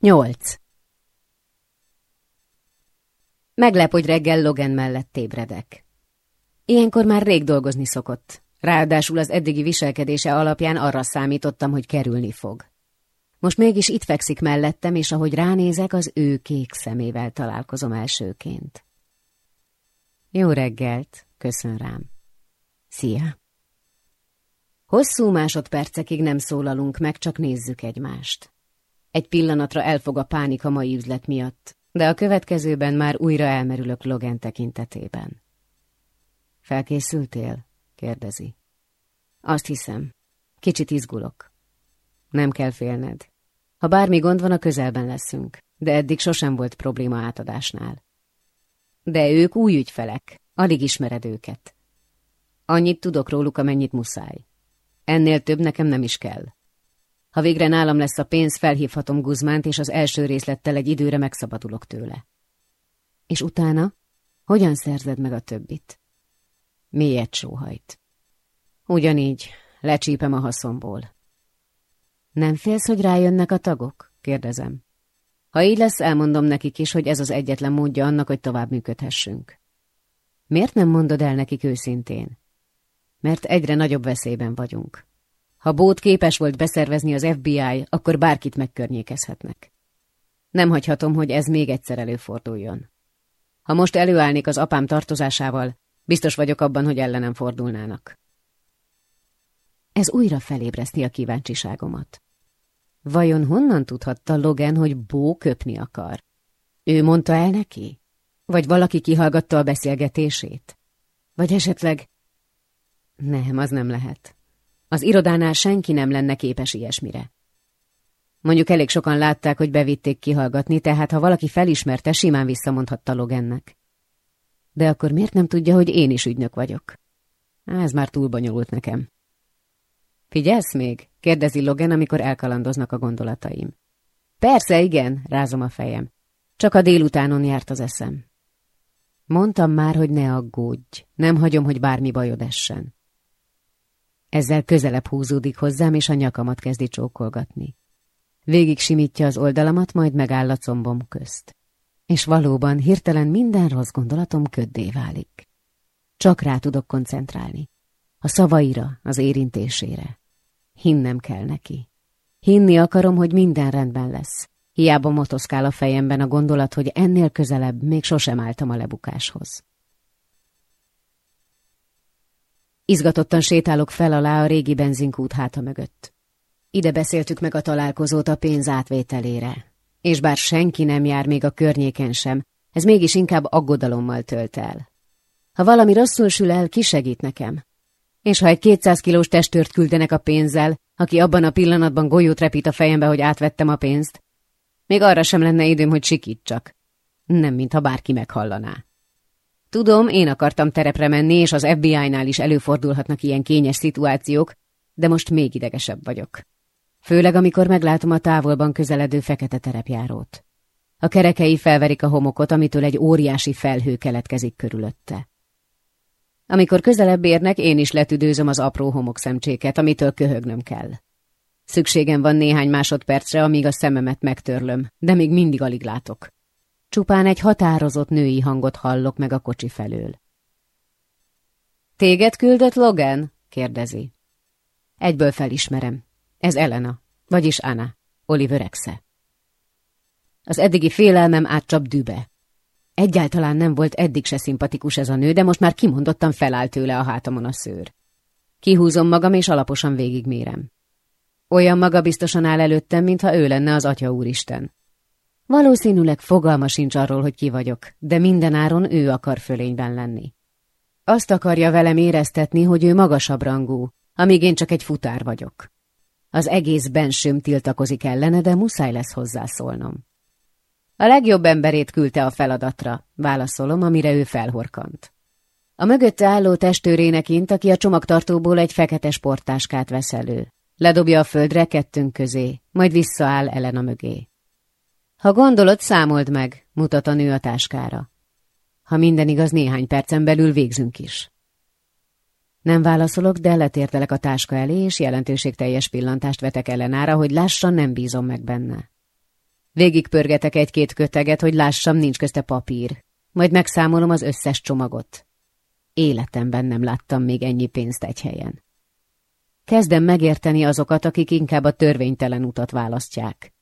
Nyolc. Meglep, hogy reggel Logan mellett ébredek. Ilyenkor már rég dolgozni szokott. Ráadásul az eddigi viselkedése alapján arra számítottam, hogy kerülni fog. Most mégis itt fekszik mellettem, és ahogy ránézek, az ő kék szemével találkozom elsőként. Jó reggelt, köszön rám. Szia! Hosszú másodpercekig nem szólalunk meg, csak nézzük egymást. Egy pillanatra elfog a pánik a mai üzlet miatt, de a következőben már újra elmerülök Logan tekintetében. Felkészültél? kérdezi. Azt hiszem. Kicsit izgulok. Nem kell félned. Ha bármi gond van, a közelben leszünk, de eddig sosem volt probléma átadásnál. De ők új ügyfelek, alig ismered őket. Annyit tudok róluk, amennyit muszáj. Ennél több nekem nem is kell. Ha végre nálam lesz a pénz, felhívhatom Guzmánt, és az első részlettel egy időre megszabadulok tőle. És utána? Hogyan szerzed meg a többit? Mélyet sóhajt. Ugyanígy, lecsípem a haszomból. Nem félsz, hogy rájönnek a tagok? kérdezem. Ha így lesz, elmondom nekik is, hogy ez az egyetlen módja annak, hogy tovább működhessünk. Miért nem mondod el nekik őszintén? Mert egyre nagyobb veszélyben vagyunk. Ha Bót képes volt beszervezni az FBI, akkor bárkit megkörnyékezhetnek. Nem hagyhatom, hogy ez még egyszer előforduljon. Ha most előállnék az apám tartozásával, biztos vagyok abban, hogy ellenem fordulnának. Ez újra felébreszti a kíváncsiságomat. Vajon honnan tudhatta Logan, hogy Bó köpni akar? Ő mondta el neki? Vagy valaki kihallgatta a beszélgetését? Vagy esetleg... Nem, az nem lehet. Az irodánál senki nem lenne képes ilyesmire. Mondjuk elég sokan látták, hogy bevitték kihallgatni, tehát ha valaki felismerte, simán visszamondhatta Logannek. De akkor miért nem tudja, hogy én is ügynök vagyok? Ez már túl bonyolult nekem. Figyelsz még? kérdezi Logan, amikor elkalandoznak a gondolataim. Persze, igen, rázom a fejem. Csak a délutánon járt az eszem. Mondtam már, hogy ne aggódj, nem hagyom, hogy bármi bajod essen. Ezzel közelebb húzódik hozzám, és a nyakamat kezdi csókolgatni. Végig simítja az oldalamat, majd megáll a combom közt. És valóban hirtelen minden rossz gondolatom köddé válik. Csak rá tudok koncentrálni. A szavaira, az érintésére. Hinnem kell neki. Hinni akarom, hogy minden rendben lesz. Hiába motoszkál a fejemben a gondolat, hogy ennél közelebb még sosem álltam a lebukáshoz. Izgatottan sétálok fel alá a régi benzinkút háta mögött. Ide beszéltük meg a találkozót a pénz átvételére. És bár senki nem jár még a környéken sem, ez mégis inkább aggodalommal tölt el. Ha valami rosszul sül el, ki segít nekem? És ha egy 200 kilós testőrt küldenek a pénzzel, aki abban a pillanatban golyót repít a fejembe, hogy átvettem a pénzt, még arra sem lenne időm, hogy sikítsak. Nem, mintha bárki meghallaná. Tudom, én akartam terepre menni, és az FBI-nál is előfordulhatnak ilyen kényes szituációk, de most még idegesebb vagyok. Főleg, amikor meglátom a távolban közeledő fekete terepjárót. A kerekei felverik a homokot, amitől egy óriási felhő keletkezik körülötte. Amikor közelebb érnek, én is letüdőzöm az apró homokszemcséket, amitől köhögnöm kell. Szükségem van néhány másodpercre, amíg a szememet megtörlöm, de még mindig alig látok. Csupán egy határozott női hangot hallok meg a kocsi felől. Téged küldött Logan? kérdezi. Egyből felismerem. Ez Elena, vagyis Anna, Oliver exe. Az eddigi félelmem átcsap dübe. Egyáltalán nem volt eddig se szimpatikus ez a nő, de most már kimondottan feláll tőle a hátamon a szőr. Kihúzom magam, és alaposan végigmérem. Olyan maga biztosan áll előttem, mintha ő lenne az Atya Úristen. Valószínűleg fogalma sincs arról, hogy ki vagyok, de mindenáron ő akar fölényben lenni. Azt akarja velem éreztetni, hogy ő magasabb rangú, amíg én csak egy futár vagyok. Az egész bensőm tiltakozik ellene, de muszáj lesz hozzászólnom. A legjobb emberét küldte a feladatra, válaszolom, amire ő felhorkant. A mögötte álló testőrének int, aki a csomagtartóból egy fekete sporttáskát vesz elő. Ledobja a földre kettőnk közé, majd visszaáll Elena mögé. Ha gondolod, számold meg, mutat a nő a táskára. Ha minden igaz, néhány percen belül végzünk is. Nem válaszolok, de letértelek a táska elé, és jelentőségteljes pillantást vetek Elenára, hogy lássa, nem bízom meg benne. Végigpörgetek egy-két köteget, hogy lássam, nincs közte papír. Majd megszámolom az összes csomagot. Életemben nem láttam még ennyi pénzt egy helyen. Kezdem megérteni azokat, akik inkább a törvénytelen utat választják.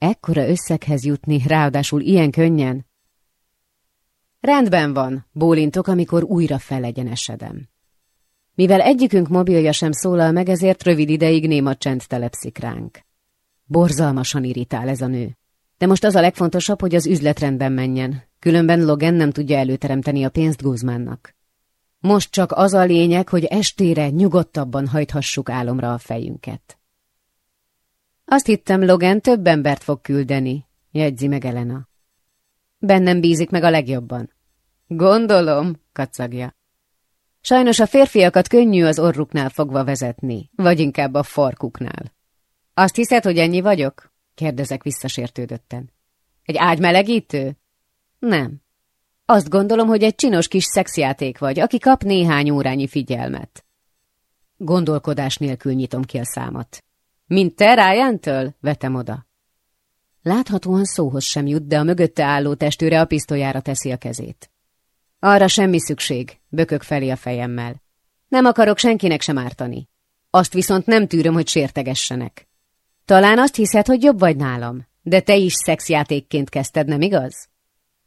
Ekkora összeghez jutni, ráadásul ilyen könnyen? Rendben van, bólintok, amikor újra felegyenesedem. Mivel egyikünk mobilja sem szólal meg, ezért rövid ideig néma csend telepszik ránk. Borzalmasan irritál ez a nő. De most az a legfontosabb, hogy az üzlet rendben menjen, különben Logan nem tudja előteremteni a pénzt Guzmánnak. Most csak az a lényeg, hogy estére nyugodtabban hajthassuk álomra a fejünket. Azt hittem, Logan több embert fog küldeni, jegyzi meg Elena. Bennem bízik meg a legjobban. Gondolom, kacagja. Sajnos a férfiakat könnyű az orruknál fogva vezetni, vagy inkább a farkuknál. Azt hiszed, hogy ennyi vagyok? kérdezek visszasértődötten. Egy ágymelegítő? Nem. Azt gondolom, hogy egy csinos kis szexjáték vagy, aki kap néhány órányi figyelmet. Gondolkodás nélkül nyitom ki a számat. Mint te Ryan-től? vetem oda. Láthatóan szóhoz sem jut, de a mögötte álló testőre a pisztolyára teszi a kezét. Arra semmi szükség, bökök felé a fejemmel. Nem akarok senkinek sem ártani. Azt viszont nem tűröm, hogy sértegessenek. Talán azt hiszed, hogy jobb vagy nálam, de te is szexjátékként kezdted, nem igaz?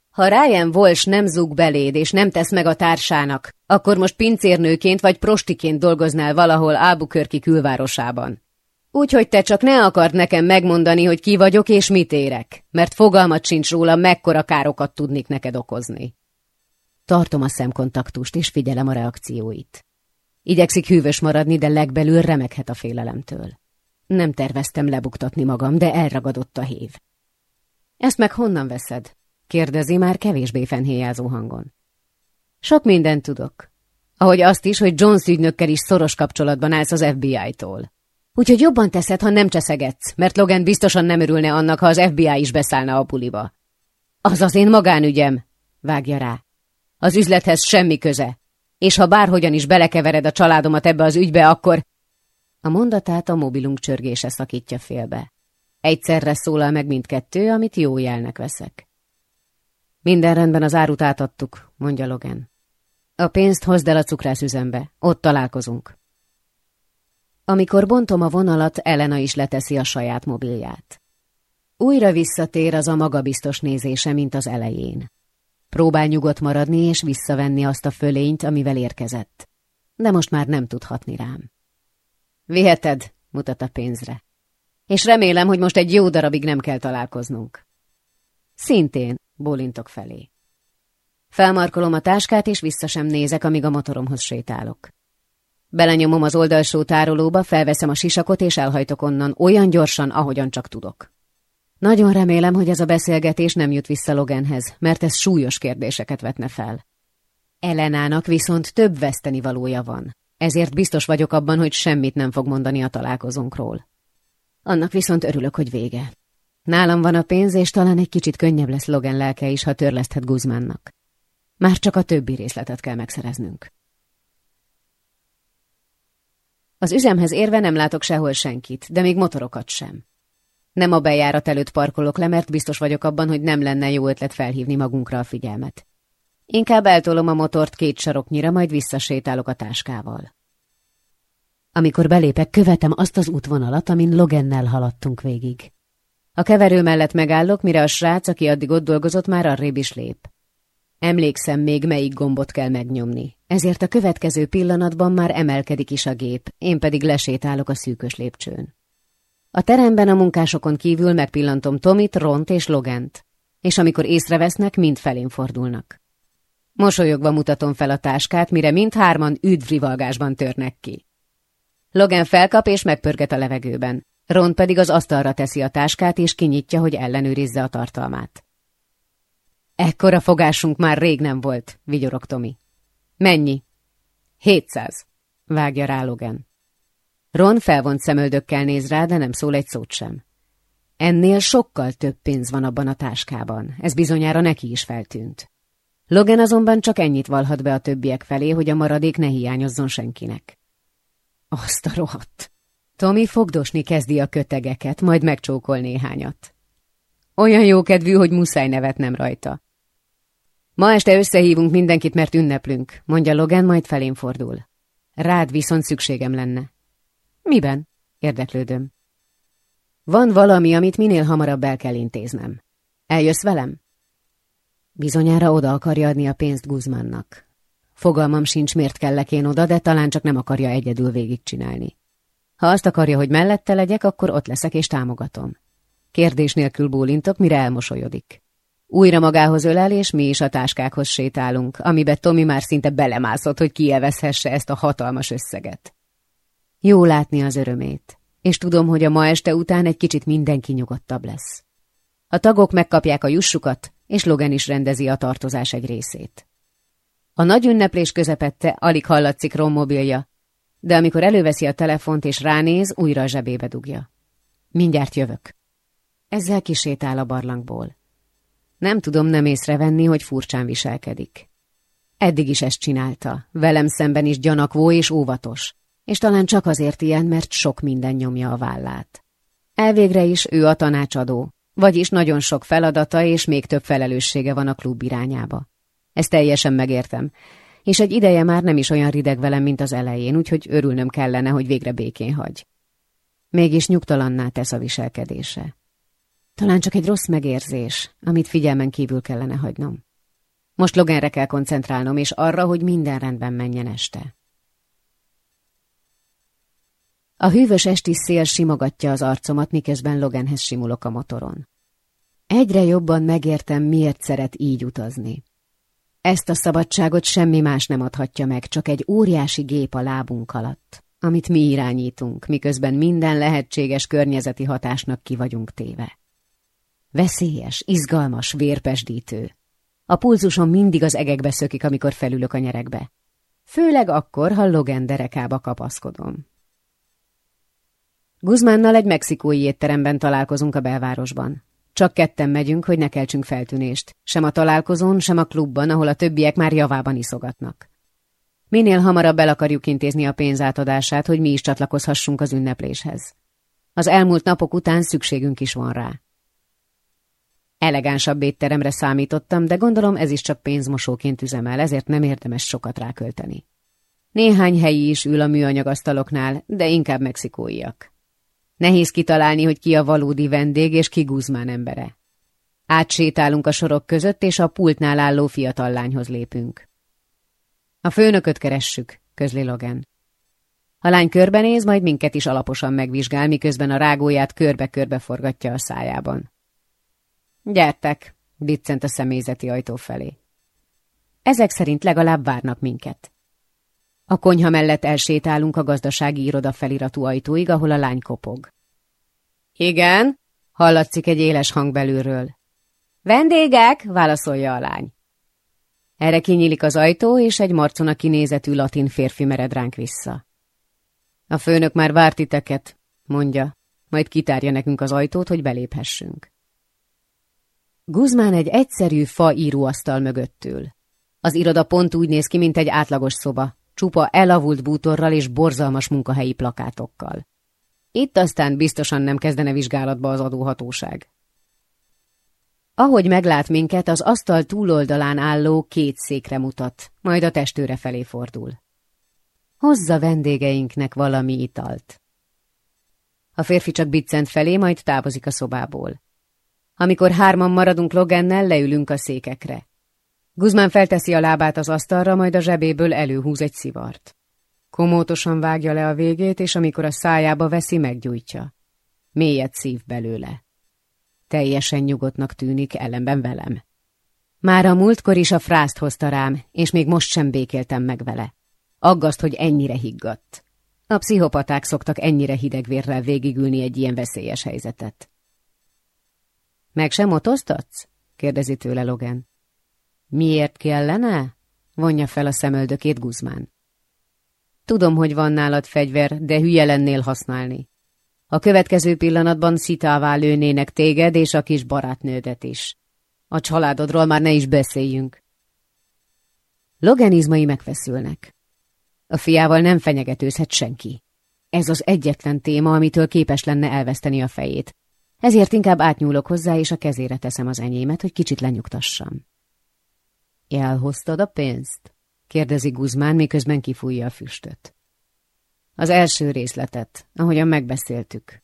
Ha Ryan Walsh nem zúg beléd és nem tesz meg a társának, akkor most pincérnőként vagy prostiként dolgoznál valahol Albuquerque külvárosában. Úgyhogy te csak ne akard nekem megmondani, hogy ki vagyok és mit érek, mert fogalmat sincs róla, mekkora károkat tudnék neked okozni. Tartom a szemkontaktust, és figyelem a reakcióit. Igyekszik hűvös maradni, de legbelül remeghet a félelemtől. Nem terveztem lebuktatni magam, de elragadott a hív. Ezt meg honnan veszed? kérdezi már kevésbé fenhéjázó hangon. Sok mindent tudok. Ahogy azt is, hogy Jones ügynökkel is szoros kapcsolatban állsz az FBI-tól. Úgyhogy jobban teszed, ha nem cseszegetsz, mert Logan biztosan nem örülne annak, ha az FBI is beszállna a puliba. Az az én magánügyem, vágja rá. Az üzlethez semmi köze. És ha bárhogyan is belekevered a családomat ebbe az ügybe, akkor... A mondatát a mobilunk csörgése szakítja félbe. Egyszerre szólal meg mindkettő, amit jó jelnek veszek. Minden rendben az árut átadtuk, mondja Logan. A pénzt hozd el a cukrászüzembe, ott találkozunk. Amikor bontom a vonalat, Elena is leteszi a saját mobilját. Újra visszatér az a magabiztos nézése, mint az elején. Próbál nyugodt maradni és visszavenni azt a fölényt, amivel érkezett. De most már nem tudhatni rám. Viheted, mutat a pénzre. És remélem, hogy most egy jó darabig nem kell találkoznunk. Szintén, bólintok felé. Felmarkolom a táskát, és vissza sem nézek, amíg a motoromhoz sétálok. Belenyomom az oldalsó tárolóba, felveszem a sisakot, és elhajtok onnan olyan gyorsan, ahogyan csak tudok. Nagyon remélem, hogy ez a beszélgetés nem jut vissza Loganhez, mert ez súlyos kérdéseket vetne fel. Elenának viszont több veszteni valója van, ezért biztos vagyok abban, hogy semmit nem fog mondani a találkozónkról. Annak viszont örülök, hogy vége. Nálam van a pénz, és talán egy kicsit könnyebb lesz Logan lelke is, ha törleszthet Guzmánnak. Már csak a többi részletet kell megszereznünk. Az üzemhez érve nem látok sehol senkit, de még motorokat sem. Nem a bejárat előtt parkolok le, mert biztos vagyok abban, hogy nem lenne jó ötlet felhívni magunkra a figyelmet. Inkább eltolom a motort két saroknyira, majd visszasétálok a táskával. Amikor belépek, követem azt az útvonalat, amin Logennel haladtunk végig. A keverő mellett megállok, mire a srác, aki addig ott dolgozott, már arrébb is lép. Emlékszem még, melyik gombot kell megnyomni. Ezért a következő pillanatban már emelkedik is a gép, én pedig lesétálok a szűkös lépcsőn. A teremben a munkásokon kívül megpillantom Tomit, Ront és Logent, és amikor észrevesznek, mind felén fordulnak. Mosolyogva mutatom fel a táskát, mire mindhárman üdvrivalgásban törnek ki. Logan felkap és megpörget a levegőben. Ron pedig az asztalra teszi a táskát, és kinyitja, hogy ellenőrizze a tartalmát. Ekkora fogásunk már rég nem volt, vigyorog Tomi. Mennyi? Hétszáz, vágja rá Logan. Ron felvont szemöldökkel néz rá, de nem szól egy szót sem. Ennél sokkal több pénz van abban a táskában, ez bizonyára neki is feltűnt. Logan azonban csak ennyit valhat be a többiek felé, hogy a maradék ne hiányozzon senkinek. Azt a rohadt! Tommy fogdosni kezdi a kötegeket, majd megcsókol néhányat. Olyan jó kedvű, hogy muszáj nevetnem rajta. Ma este összehívunk mindenkit, mert ünneplünk, mondja Logan, majd felén fordul. Rád viszont szükségem lenne. Miben? Érdeklődöm. Van valami, amit minél hamarabb el kell intéznem. Eljössz velem? Bizonyára oda akarja adni a pénzt Guzmannak. Fogalmam sincs, miért kellek én oda, de talán csak nem akarja egyedül végigcsinálni. Ha azt akarja, hogy mellette legyek, akkor ott leszek és támogatom. Kérdés nélkül bólintok, mire elmosolyodik. Újra magához ölel, és mi is a táskákhoz sétálunk, amibe Tomi már szinte belemászott, hogy kielvezhesse ezt a hatalmas összeget. Jó látni az örömét, és tudom, hogy a ma este után egy kicsit mindenki nyugodtabb lesz. A tagok megkapják a jussukat, és Logan is rendezi a tartozás egy részét. A nagy ünneplés közepette alig hallatszik rommobilja, de amikor előveszi a telefont és ránéz, újra a zsebébe dugja. Mindjárt jövök. Ezzel kisétál a barlangból. Nem tudom nem észrevenni, hogy furcsán viselkedik. Eddig is ezt csinálta, velem szemben is gyanakvó és óvatos, és talán csak azért ilyen, mert sok minden nyomja a vállát. Elvégre is ő a tanácsadó, vagyis nagyon sok feladata és még több felelőssége van a klub irányába. Ezt teljesen megértem, és egy ideje már nem is olyan rideg velem, mint az elején, úgyhogy örülnöm kellene, hogy végre békén hagy. Mégis nyugtalanná tesz a viselkedése. Talán csak egy rossz megérzés, amit figyelmen kívül kellene hagynom. Most Loganre kell koncentrálnom, és arra, hogy minden rendben menjen este. A hűvös esti szél simogatja az arcomat, miközben Loganhez simulok a motoron. Egyre jobban megértem, miért szeret így utazni. Ezt a szabadságot semmi más nem adhatja meg, csak egy óriási gép a lábunk alatt, amit mi irányítunk, miközben minden lehetséges környezeti hatásnak ki vagyunk téve. Veszélyes, izgalmas, vérpesdítő. A pulzusom mindig az egekbe szökik, amikor felülök a nyerekbe. Főleg akkor, ha Logan derekába kapaszkodom. Guzmánnal egy mexikói étteremben találkozunk a belvárosban. Csak ketten megyünk, hogy ne keltsünk feltűnést. Sem a találkozón, sem a klubban, ahol a többiek már javában iszogatnak. Minél hamarabb el akarjuk intézni a pénzátadását, hogy mi is csatlakozhassunk az ünnepléshez. Az elmúlt napok után szükségünk is van rá. Elegánsabb étteremre számítottam, de gondolom ez is csak pénzmosóként üzemel, ezért nem érdemes sokat rákölteni. Néhány helyi is ül a műanyagasztaloknál, de inkább mexikóiak. Nehéz kitalálni, hogy ki a valódi vendég és ki Guzmán embere. Átsétálunk a sorok között, és a pultnál álló fiatal lányhoz lépünk. A főnököt keressük, közli Logan. A lány körbenéz, majd minket is alaposan megvizsgál, miközben a rágóját körbe-körbe forgatja a szájában. Gyertek, biccent a személyzeti ajtó felé. Ezek szerint legalább várnak minket. A konyha mellett elsétálunk a gazdasági iroda feliratú ajtóig, ahol a lány kopog. Igen, hallatszik egy éles hang belülről. Vendégek, válaszolja a lány. Erre kinyílik az ajtó, és egy marcona kinézetű latin férfi mered ránk vissza. A főnök már várt titeket, mondja, majd kitárja nekünk az ajtót, hogy beléphessünk. Guzmán egy egyszerű fa íróasztal mögött ül. Az iroda pont úgy néz ki, mint egy átlagos szoba, csupa elavult bútorral és borzalmas munkahelyi plakátokkal. Itt aztán biztosan nem kezdene vizsgálatba az adóhatóság. Ahogy meglát minket, az asztal túloldalán álló két székre mutat, majd a testőre felé fordul. Hozza vendégeinknek valami italt. A férfi csak biccent felé, majd távozik a szobából. Amikor hárman maradunk Logennel, leülünk a székekre. Guzmán felteszi a lábát az asztalra, majd a zsebéből előhúz egy szivart. Komótosan vágja le a végét, és amikor a szájába veszi, meggyújtja. Mélyet szív belőle. Teljesen nyugodtnak tűnik, ellenben velem. Már a múltkor is a frászt hozta rám, és még most sem békéltem meg vele. Aggaszt, hogy ennyire higgadt. A pszichopaták szoktak ennyire hidegvérrel végigülni egy ilyen veszélyes helyzetet. Meg sem motoztatsz? kérdezi tőle Logan. Miért kellene? vonja fel a szemöldökét Guzmán. Tudom, hogy van nálad fegyver, de hülye lennél használni. A következő pillanatban szitává lőnének téged és a kis barátnődet is. A családodról már ne is beszéljünk. Logan izmai megfeszülnek. A fiával nem fenyegetőzhet senki. Ez az egyetlen téma, amitől képes lenne elveszteni a fejét. Ezért inkább átnyúlok hozzá, és a kezére teszem az enyémet, hogy kicsit lenyugtassam. Elhoztad a pénzt? kérdezi Guzmán, miközben kifújja a füstöt. Az első részletet, ahogyan megbeszéltük.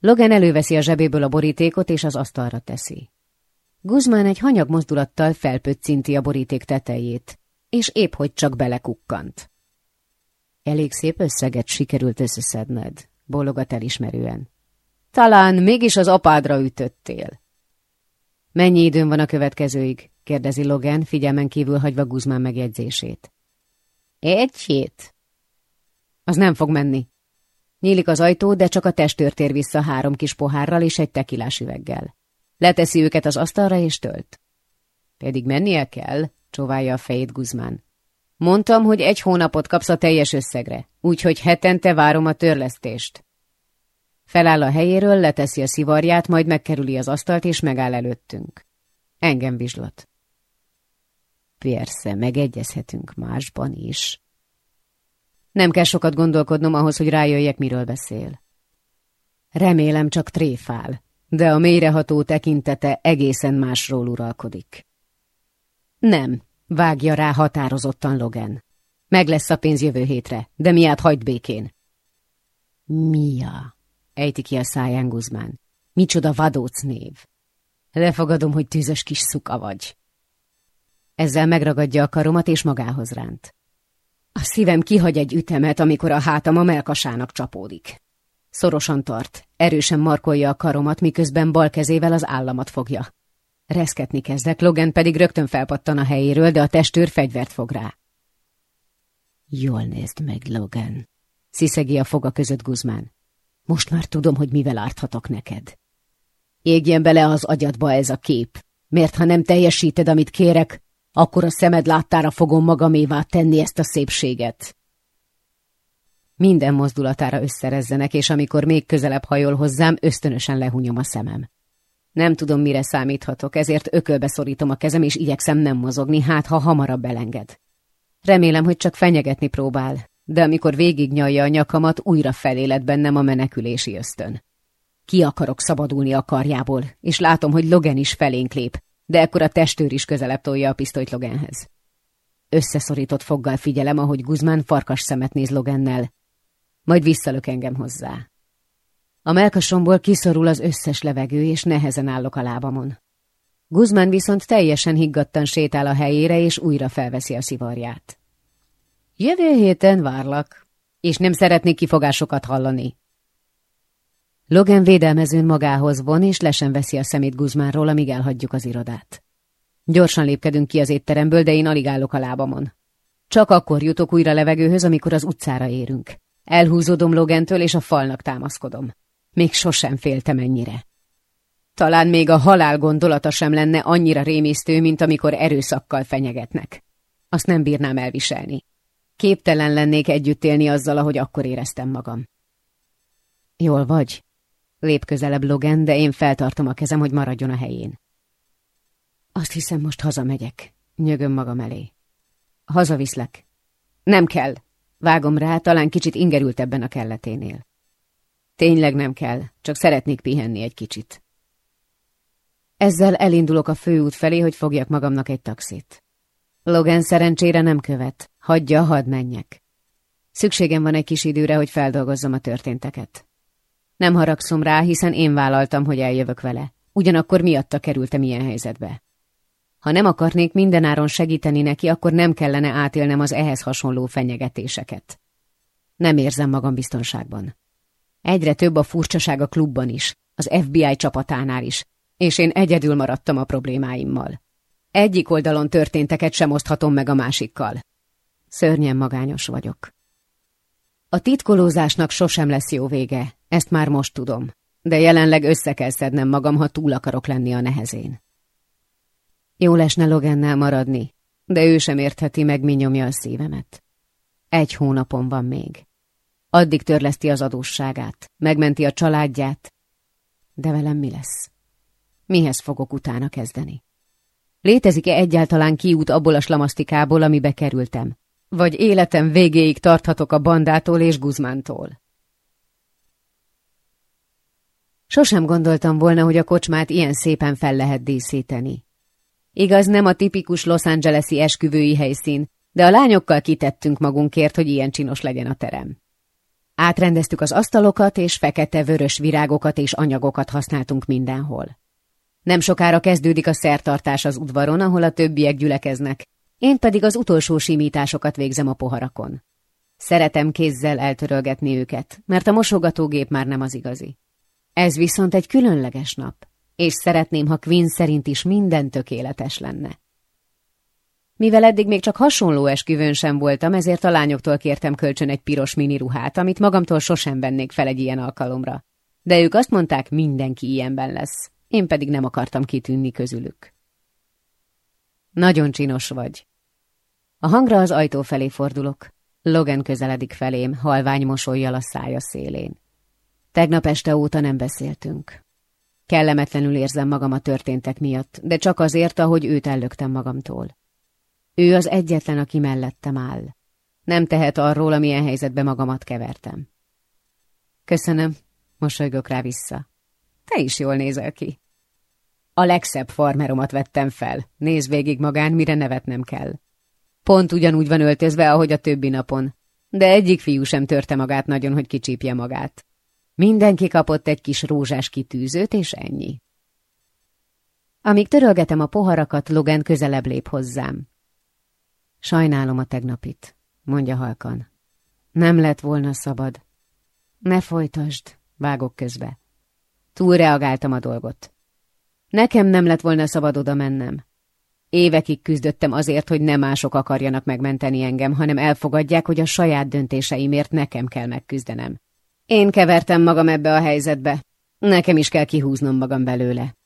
Logan előveszi a zsebéből a borítékot, és az asztalra teszi. Guzmán egy hanyag mozdulattal felpöccinti a boríték tetejét, és épp hogy csak belekukkant. Elég szép összeget sikerült összeszedned, bólogat elismerően. Talán mégis az apádra ütöttél. Mennyi időn van a következőig? kérdezi Logan, figyelmen kívül hagyva Guzmán megjegyzését. Egy hét. Az nem fog menni. Nyílik az ajtó, de csak a testőr tér vissza három kis pohárral és egy tekilás üveggel. Leteszi őket az asztalra és tölt. Pedig mennie kell, csóválja a fejét Guzmán. Mondtam, hogy egy hónapot kapsz a teljes összegre, úgyhogy hetente várom a törlesztést. Feláll a helyéről, leteszi a szivarját, majd megkerüli az asztalt, és megáll előttünk. Engem vizslat. Persze, megegyezhetünk másban is. Nem kell sokat gondolkodnom ahhoz, hogy rájöjjek, miről beszél. Remélem csak tréfál, de a mélyreható tekintete egészen másról uralkodik. Nem, vágja rá határozottan Logan. Meg lesz a pénz jövő hétre, de miát hagyd békén. Mia, ejti ki a száján Guzmán. Micsoda vadóc név. Lefogadom, hogy tűzös kis szuka vagy. Ezzel megragadja a karomat és magához ránt. A szívem kihagy egy ütemet, amikor a hátam a melkasának csapódik. Szorosan tart, erősen markolja a karomat, miközben bal kezével az államat fogja. Reszketni kezdek, Logan pedig rögtön felpattan a helyéről, de a testőr fegyvert fog rá. Jól nézd meg, Logan, sziszegi a foga között Guzmán. Most már tudom, hogy mivel árthatok neked. Égjen bele az agyadba ez a kép, mert ha nem teljesíted, amit kérek, akkor a szemed láttára fogom magamévá tenni ezt a szépséget. Minden mozdulatára összerezzenek, és amikor még közelebb hajol hozzám, ösztönösen lehunyom a szemem. Nem tudom, mire számíthatok, ezért ökölbe szorítom a kezem, és igyekszem nem mozogni, hát ha hamarabb belenged. Remélem, hogy csak fenyegetni próbál, de amikor végignyalja a nyakamat, újra feléled bennem a menekülési ösztön. Ki akarok szabadulni a karjából, és látom, hogy Logan is felénk lép, de ekkor a testőr is közelebb tolja a pisztolyt Loganhez. Összeszorított foggal figyelem, ahogy Guzmán farkas szemet néz Logannel, majd visszalök engem hozzá. A melkasomból kiszorul az összes levegő, és nehezen állok a lábamon. Guzmán viszont teljesen higgadtan sétál a helyére, és újra felveszi a szivarját. Jövő héten várlak, és nem szeretnék kifogásokat hallani. Logan védelmezőn magához von, és lesen veszi a szemét Guzmánról, amíg elhagyjuk az irodát. Gyorsan lépkedünk ki az étteremből, de én alig állok a lábamon. Csak akkor jutok újra levegőhöz, amikor az utcára érünk. Elhúzódom Logentől, és a falnak támaszkodom. Még sosem féltem ennyire. Talán még a halál gondolata sem lenne annyira rémisztő, mint amikor erőszakkal fenyegetnek. Azt nem bírnám elviselni. Képtelen lennék együtt élni azzal, ahogy akkor éreztem magam. Jól vagy? Lép közelebb Logan, de én feltartom a kezem, hogy maradjon a helyén. Azt hiszem, most hazamegyek. Nyögöm magam elé. Hazaviszlek. Nem kell. Vágom rá, talán kicsit ingerült ebben a kelleténél. Tényleg nem kell, csak szeretnék pihenni egy kicsit. Ezzel elindulok a főút felé, hogy fogjak magamnak egy taxit. Logan szerencsére nem követ. Hagyja, hadd menjek. Szükségem van egy kis időre, hogy feldolgozzam a történteket. Nem haragszom rá, hiszen én vállaltam, hogy eljövök vele. Ugyanakkor miatta kerültem ilyen helyzetbe. Ha nem akarnék mindenáron segíteni neki, akkor nem kellene átélnem az ehhez hasonló fenyegetéseket. Nem érzem magam biztonságban. Egyre több a furcsaság a klubban is, az FBI csapatánál is, és én egyedül maradtam a problémáimmal. Egyik oldalon történteket sem oszthatom meg a másikkal. Szörnyen magányos vagyok. A titkolózásnak sosem lesz jó vége, ezt már most tudom, de jelenleg össze kell szednem magam, ha túl akarok lenni a nehezén. Jó lesne Logennel maradni, de ő sem értheti meg, mi nyomja a szívemet. Egy hónapon van még. Addig törleszti az adósságát, megmenti a családját. De velem mi lesz? Mihez fogok utána kezdeni? Létezik-e egyáltalán kiút abból a slamasztikából, amibe kerültem? Vagy életem végéig tarthatok a bandától és Guzmántól? Sosem gondoltam volna, hogy a kocsmát ilyen szépen fel lehet díszíteni. Igaz, nem a tipikus Los Angeles-i esküvői helyszín, de a lányokkal kitettünk magunkért, hogy ilyen csinos legyen a terem. Átrendeztük az asztalokat, és fekete-vörös virágokat és anyagokat használtunk mindenhol. Nem sokára kezdődik a szertartás az udvaron, ahol a többiek gyülekeznek, én pedig az utolsó simításokat végzem a poharakon. Szeretem kézzel eltörölgetni őket, mert a mosogatógép már nem az igazi. Ez viszont egy különleges nap, és szeretném, ha Quinn szerint is minden tökéletes lenne. Mivel eddig még csak hasonló esküvőn sem voltam, ezért a lányoktól kértem kölcsön egy piros miniruhát, amit magamtól sosem vennék fel egy ilyen alkalomra. De ők azt mondták, mindenki ilyenben lesz, én pedig nem akartam kitűnni közülük. Nagyon csinos vagy. A hangra az ajtó felé fordulok. Logan közeledik felém, halvány mosolyjal a szája szélén. Tegnap este óta nem beszéltünk. Kellemetlenül érzem magam a történtek miatt, de csak azért, ahogy őt ellöktem magamtól. Ő az egyetlen, aki mellettem áll. Nem tehet arról, amilyen helyzetbe magamat kevertem. Köszönöm, mosolygok rá vissza. Te is jól nézel ki. A legszebb farmeromat vettem fel. Nézd végig magán, mire nevetnem kell. Pont ugyanúgy van öltözve, ahogy a többi napon. De egyik fiú sem törte magát nagyon, hogy kicsípje magát. Mindenki kapott egy kis rózsás kitűzőt, és ennyi. Amíg törölgetem a poharakat, Logan közelebb lép hozzám. Sajnálom a tegnapit, mondja halkan. Nem lett volna szabad. Ne folytasd, vágok közbe. Túlreagáltam a dolgot. Nekem nem lett volna szabad oda mennem. Évekig küzdöttem azért, hogy nem mások akarjanak megmenteni engem, hanem elfogadják, hogy a saját döntéseimért nekem kell megküzdenem. Én kevertem magam ebbe a helyzetbe. Nekem is kell kihúznom magam belőle.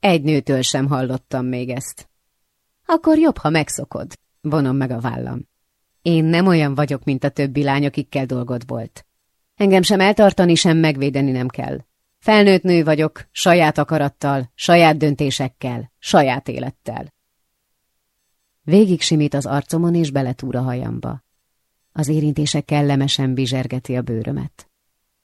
Egy nőtől sem hallottam még ezt. Akkor jobb, ha megszokod. Vonom meg a vállam. Én nem olyan vagyok, mint a többi lány, akikkel dolgod volt. Engem sem eltartani, sem megvédeni nem kell. Felnőtt nő vagyok, saját akarattal, saját döntésekkel, saját élettel. Végig simít az arcomon és beletúr a hajamba. Az érintése kellemesen bizsergeti a bőrömet.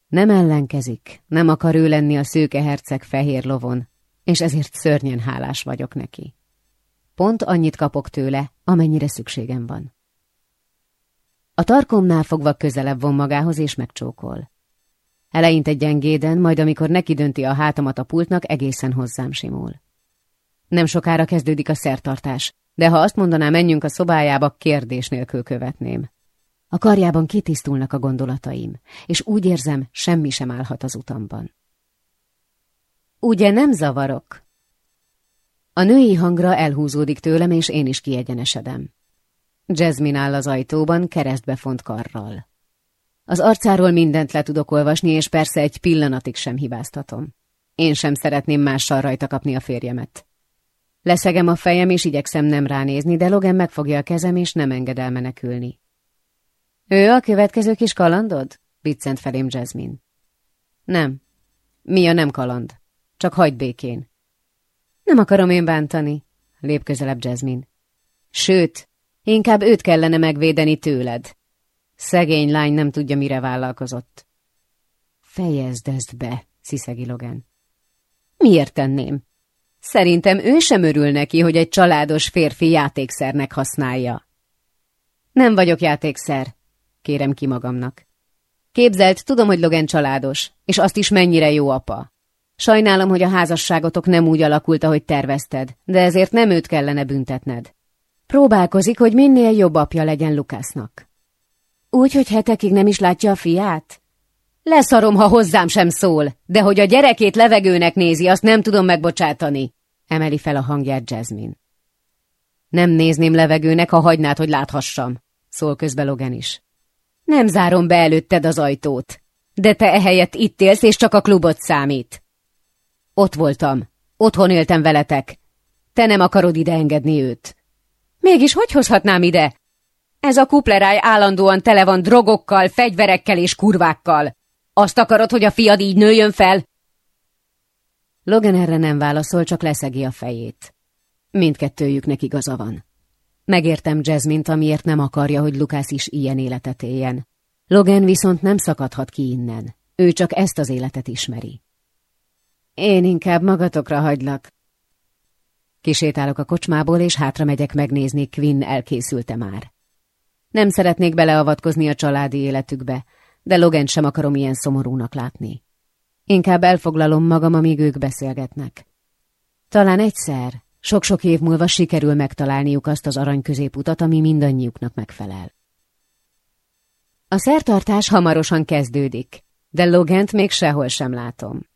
Nem ellenkezik, nem akar ő lenni a szőke herceg fehér lovon, és ezért szörnyen hálás vagyok neki. Pont annyit kapok tőle, amennyire szükségem van. A tarkomnál fogva közelebb von magához és megcsókol. Eleinte gyengéden, majd amikor neki dönti a hátamat a pultnak, egészen hozzám simul. Nem sokára kezdődik a szertartás, de ha azt mondaná, menjünk a szobájába, kérdés nélkül követném. A karjában kitisztulnak a gondolataim, és úgy érzem, semmi sem állhat az utamban. Ugye nem zavarok? A női hangra elhúzódik tőlem, és én is kiegyenesedem. Jasmine áll az ajtóban, keresztbe font karral. Az arcáról mindent le tudok olvasni, és persze egy pillanatig sem hibáztatom. Én sem szeretném mással rajta kapni a férjemet. Leszegem a fejem, és igyekszem nem ránézni, de Logan megfogja a kezem, és nem enged el menekülni. Ő a következő kis kalandod? Viccent felém Jasmine. Nem. Mi a nem kaland? Csak hagyd békén. Nem akarom én bántani, lép közelebb Jasmine. Sőt, inkább őt kellene megvédeni tőled. Szegény lány nem tudja, mire vállalkozott. Fejezd ezt be, sziszegi Logan. Miért tenném? Szerintem ő sem örül neki, hogy egy családos férfi játékszernek használja. Nem vagyok játékszer, kérem ki magamnak. Képzelt, tudom, hogy Logan családos, és azt is mennyire jó apa. Sajnálom, hogy a házasságotok nem úgy alakult, ahogy tervezted, de ezért nem őt kellene büntetned. Próbálkozik, hogy minél jobb apja legyen Lukásznak. Úgy, hogy hetekig nem is látja a fiát? Leszarom, ha hozzám sem szól, de hogy a gyerekét levegőnek nézi, azt nem tudom megbocsátani, emeli fel a hangját Jasmine. Nem nézném levegőnek, ha hagynád, hogy láthassam, szól közbe Logan is. Nem zárom be előtted az ajtót, de te ehelyett itt élsz, és csak a klubot számít. Ott voltam, otthon éltem veletek. Te nem akarod ide engedni őt. Mégis hogy hozhatnám ide? Ez a kupleráj állandóan tele van drogokkal, fegyverekkel és kurvákkal. Azt akarod, hogy a fiad így nőjön fel? Logan erre nem válaszol, csak leszegi a fejét. Mindkettőjüknek igaza van. Megértem Jasmine-t, amiért nem akarja, hogy Lukász is ilyen életet éljen. Logan viszont nem szakadhat ki innen. Ő csak ezt az életet ismeri. Én inkább magatokra hagylak. Kisétálok a kocsmából, és hátra megyek megnézni, Quinn elkészülte már. Nem szeretnék beleavatkozni a családi életükbe, de Logent sem akarom ilyen szomorúnak látni. Inkább elfoglalom magam, amíg ők beszélgetnek. Talán egyszer, sok-sok év múlva sikerül megtalálniuk azt az arany középutat, ami mindannyiuknak megfelel. A szertartás hamarosan kezdődik, de Logent még sehol sem látom.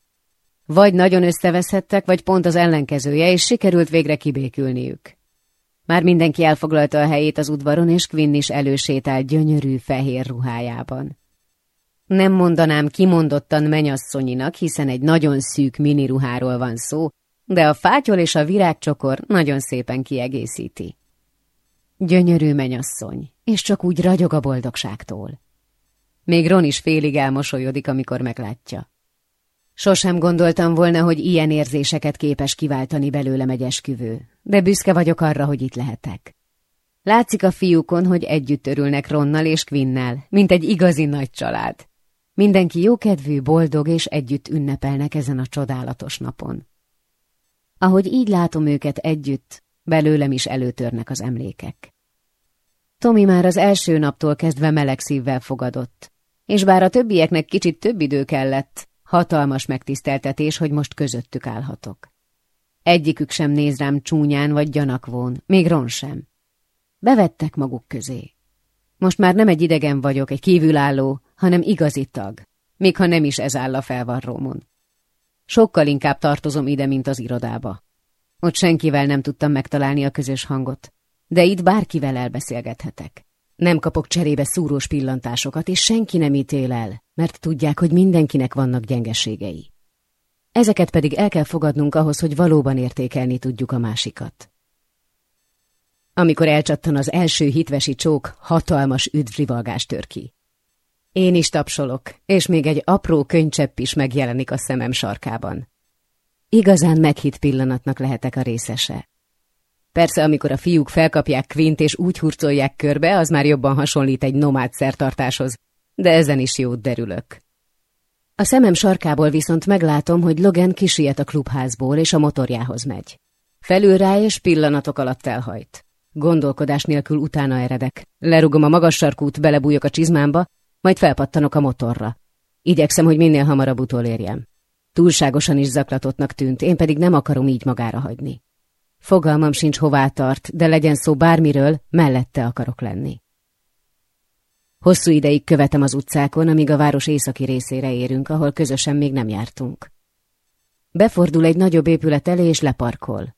Vagy nagyon összeveszhettek, vagy pont az ellenkezője, és sikerült végre kibékülniük. Már mindenki elfoglalta a helyét az udvaron, és Quinn is elősétált gyönyörű fehér ruhájában. Nem mondanám kimondottan menyasszonyinak, hiszen egy nagyon szűk miniruháról van szó, de a fátyol és a virágcsokor nagyon szépen kiegészíti. Gyönyörű menyasszony, és csak úgy ragyog a boldogságtól. Még Ron is félig elmosolyodik, amikor meglátja. Sosem gondoltam volna, hogy ilyen érzéseket képes kiváltani belőlem egy esküvő, de büszke vagyok arra, hogy itt lehetek. Látszik a fiúkon, hogy együtt örülnek Ronnal és Quinnel, mint egy igazi nagy család. Mindenki jókedvű, boldog és együtt ünnepelnek ezen a csodálatos napon. Ahogy így látom őket együtt, belőlem is előtörnek az emlékek. Tomi már az első naptól kezdve meleg szívvel fogadott, és bár a többieknek kicsit több idő kellett, hatalmas megtiszteltetés, hogy most közöttük állhatok. Egyikük sem néz rám csúnyán vagy gyanakvón, még Ron sem. Bevettek maguk közé. Most már nem egy idegen vagyok, egy kívülálló, hanem igazi tag, még ha nem is ez áll a felvarrómon. Sokkal inkább tartozom ide, mint az irodába. Ott senkivel nem tudtam megtalálni a közös hangot, de itt bárkivel elbeszélgethetek. Nem kapok cserébe szúrós pillantásokat, és senki nem ítél el, mert tudják, hogy mindenkinek vannak gyengeségei. Ezeket pedig el kell fogadnunk ahhoz, hogy valóban értékelni tudjuk a másikat. Amikor elcsattan az első hitvesi csók, hatalmas üdvrivalgás tör ki. Én is tapsolok, és még egy apró könycsepp is megjelenik a szemem sarkában. Igazán meghitt pillanatnak lehetek a részese. Persze, amikor a fiúk felkapják Quint és úgy hurcolják körbe, az már jobban hasonlít egy nomád szertartáshoz, de ezen is jót derülök. A szemem sarkából viszont meglátom, hogy Logan kisiet a klubházból és a motorjához megy. Felül rá és pillanatok alatt elhajt. Gondolkodás nélkül utána eredek. Lerugom a magas sarkút, belebújok a csizmámba, majd felpattanok a motorra. Igyekszem, hogy minél hamarabb utolérjem. Túlságosan is zaklatottnak tűnt, én pedig nem akarom így magára hagyni. Fogalmam sincs hová tart, de legyen szó bármiről, mellette akarok lenni. Hosszú ideig követem az utcákon, amíg a város északi részére érünk, ahol közösen még nem jártunk. Befordul egy nagyobb épület elé és leparkol.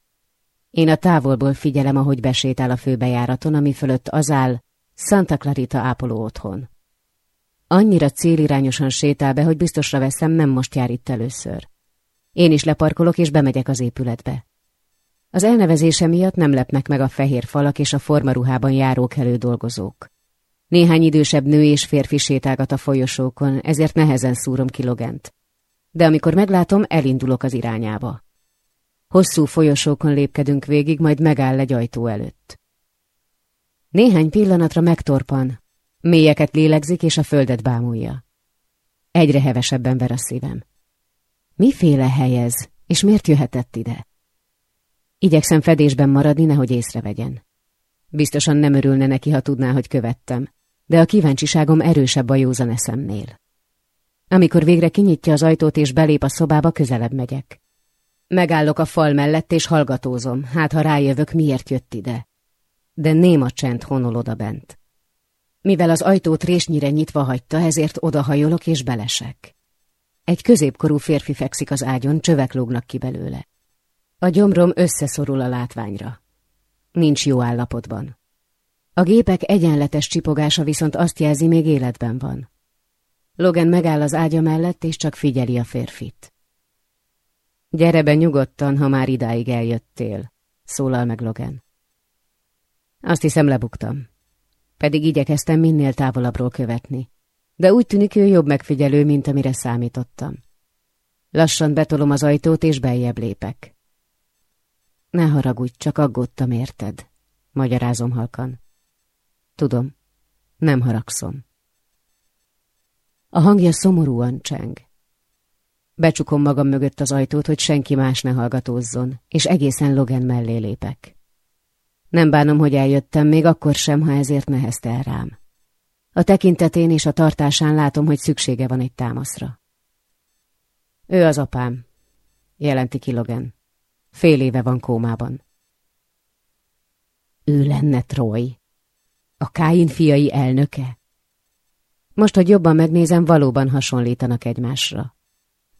Én a távolból figyelem, ahogy besétál a főbejáraton, ami fölött az áll Santa Clarita ápoló otthon. Annyira célirányosan sétál be, hogy biztosra veszem, nem most jár itt először. Én is leparkolok és bemegyek az épületbe. Az elnevezése miatt nem lepnek meg a fehér falak és a formaruhában járók elő dolgozók. Néhány idősebb nő és férfi sétálgat a folyosókon, ezért nehezen szúrom kilogent. De amikor meglátom, elindulok az irányába. Hosszú folyosókon lépkedünk végig, majd megáll egy ajtó előtt. Néhány pillanatra megtorpan, mélyeket lélegzik és a földet bámulja. Egyre hevesebben ver a szívem. Miféle hely ez, és miért jöhetett ide? Igyekszem fedésben maradni, nehogy észrevegyen. Biztosan nem örülne neki, ha tudná, hogy követtem, de a kíváncsiságom erősebb a józan eszemnél. Amikor végre kinyitja az ajtót és belép a szobába, közelebb megyek. Megállok a fal mellett és hallgatózom, hát ha rájövök, miért jött ide. De néma csend honol oda bent. Mivel az ajtót résnyire nyitva hagyta, ezért odahajolok és belesek. Egy középkorú férfi fekszik az ágyon, csövek lógnak ki belőle. A gyomrom összeszorul a látványra. Nincs jó állapotban. A gépek egyenletes csipogása viszont azt jelzi, még életben van. Logan megáll az ágya mellett, és csak figyeli a férfit. Gyere be nyugodtan, ha már idáig eljöttél, szólal meg Logan. Azt hiszem lebuktam. Pedig igyekeztem minél távolabbról követni. De úgy tűnik ő jobb megfigyelő, mint amire számítottam. Lassan betolom az ajtót, és beljebb lépek. Ne haragudj, csak aggódtam érted, magyarázom halkan. Tudom, nem haragszom. A hangja szomorúan cseng. Becsukom magam mögött az ajtót, hogy senki más ne hallgatózzon, és egészen Logan mellé lépek. Nem bánom, hogy eljöttem, még akkor sem, ha ezért nehezte rám. A tekintetén és a tartásán látom, hogy szüksége van egy támaszra. Ő az apám, jelenti ki Logan. Fél éve van kómában. Ő lenne Troy. A Káin fiai elnöke? Most, hogy jobban megnézem, valóban hasonlítanak egymásra.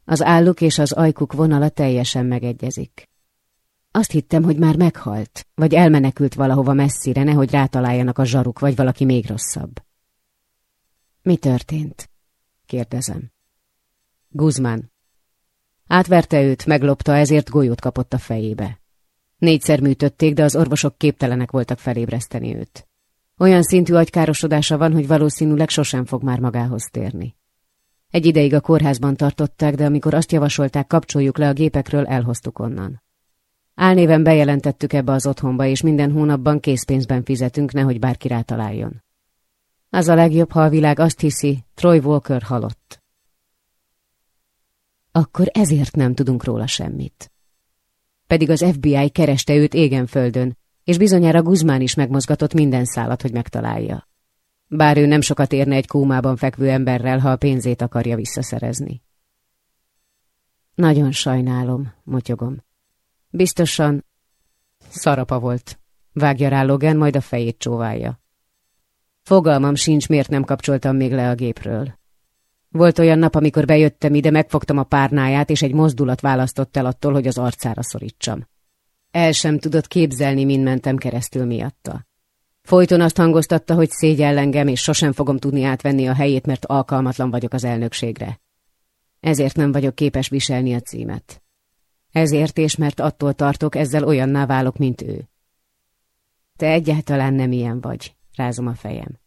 Az álluk és az ajkuk vonala teljesen megegyezik. Azt hittem, hogy már meghalt, vagy elmenekült valahova messzire, nehogy rátaláljanak a zsaruk, vagy valaki még rosszabb. Mi történt? kérdezem. Guzmán. Átverte őt, meglopta, ezért golyót kapott a fejébe. Négyszer műtötték, de az orvosok képtelenek voltak felébreszteni őt. Olyan szintű agykárosodása van, hogy valószínűleg sosem fog már magához térni. Egy ideig a kórházban tartották, de amikor azt javasolták, kapcsoljuk le a gépekről, elhoztuk onnan. Álnéven bejelentettük ebbe az otthonba, és minden hónapban készpénzben fizetünk, nehogy bárki rátaláljon. Az a legjobb, ha a világ azt hiszi, Troy Walker halott. Akkor ezért nem tudunk róla semmit. Pedig az FBI kereste őt égen földön, és bizonyára Guzmán is megmozgatott minden szálat, hogy megtalálja. Bár ő nem sokat érne egy kómában fekvő emberrel, ha a pénzét akarja visszaszerezni. Nagyon sajnálom, motyogom. Biztosan szarapa volt. Vágja rá Logan, majd a fejét csóválja. Fogalmam sincs, miért nem kapcsoltam még le a gépről. Volt olyan nap, amikor bejöttem ide, megfogtam a párnáját, és egy mozdulat választott el attól, hogy az arcára szorítsam. El sem tudott képzelni, mint mentem keresztül miatta. Folyton azt hangoztatta, hogy szégyell engem, és sosem fogom tudni átvenni a helyét, mert alkalmatlan vagyok az elnökségre. Ezért nem vagyok képes viselni a címet. Ezért és mert attól tartok, ezzel olyanná válok, mint ő. Te egyáltalán nem ilyen vagy, rázom a fejem.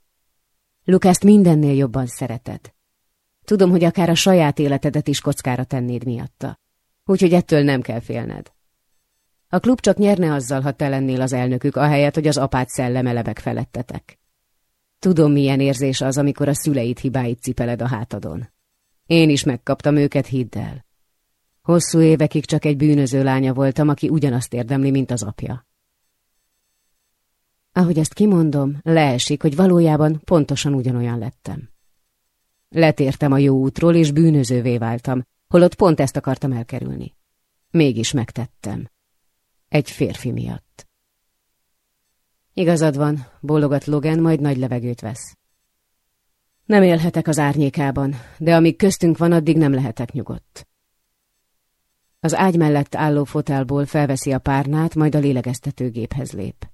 Lukászt mindennél jobban szereted. Tudom, hogy akár a saját életedet is kockára tennéd miatta. Úgyhogy ettől nem kell félned. A klub csak nyerne azzal, ha te lennél az elnökük, ahelyett, hogy az apád szelleme lebeg felettetek. Tudom, milyen érzés az, amikor a szüleid hibáit cipeled a hátadon. Én is megkaptam őket, hidd el. Hosszú évekig csak egy bűnöző lánya voltam, aki ugyanazt érdemli, mint az apja. Ahogy ezt kimondom, leesik, hogy valójában pontosan ugyanolyan lettem. Letértem a jó útról, és bűnözővé váltam, holott pont ezt akartam elkerülni. Mégis megtettem. Egy férfi miatt. Igazad van, bólogat Logan, majd nagy levegőt vesz. Nem élhetek az árnyékában, de amíg köztünk van, addig nem lehetek nyugodt. Az ágy mellett álló fotelból felveszi a párnát, majd a lélegeztetőgéphez lép.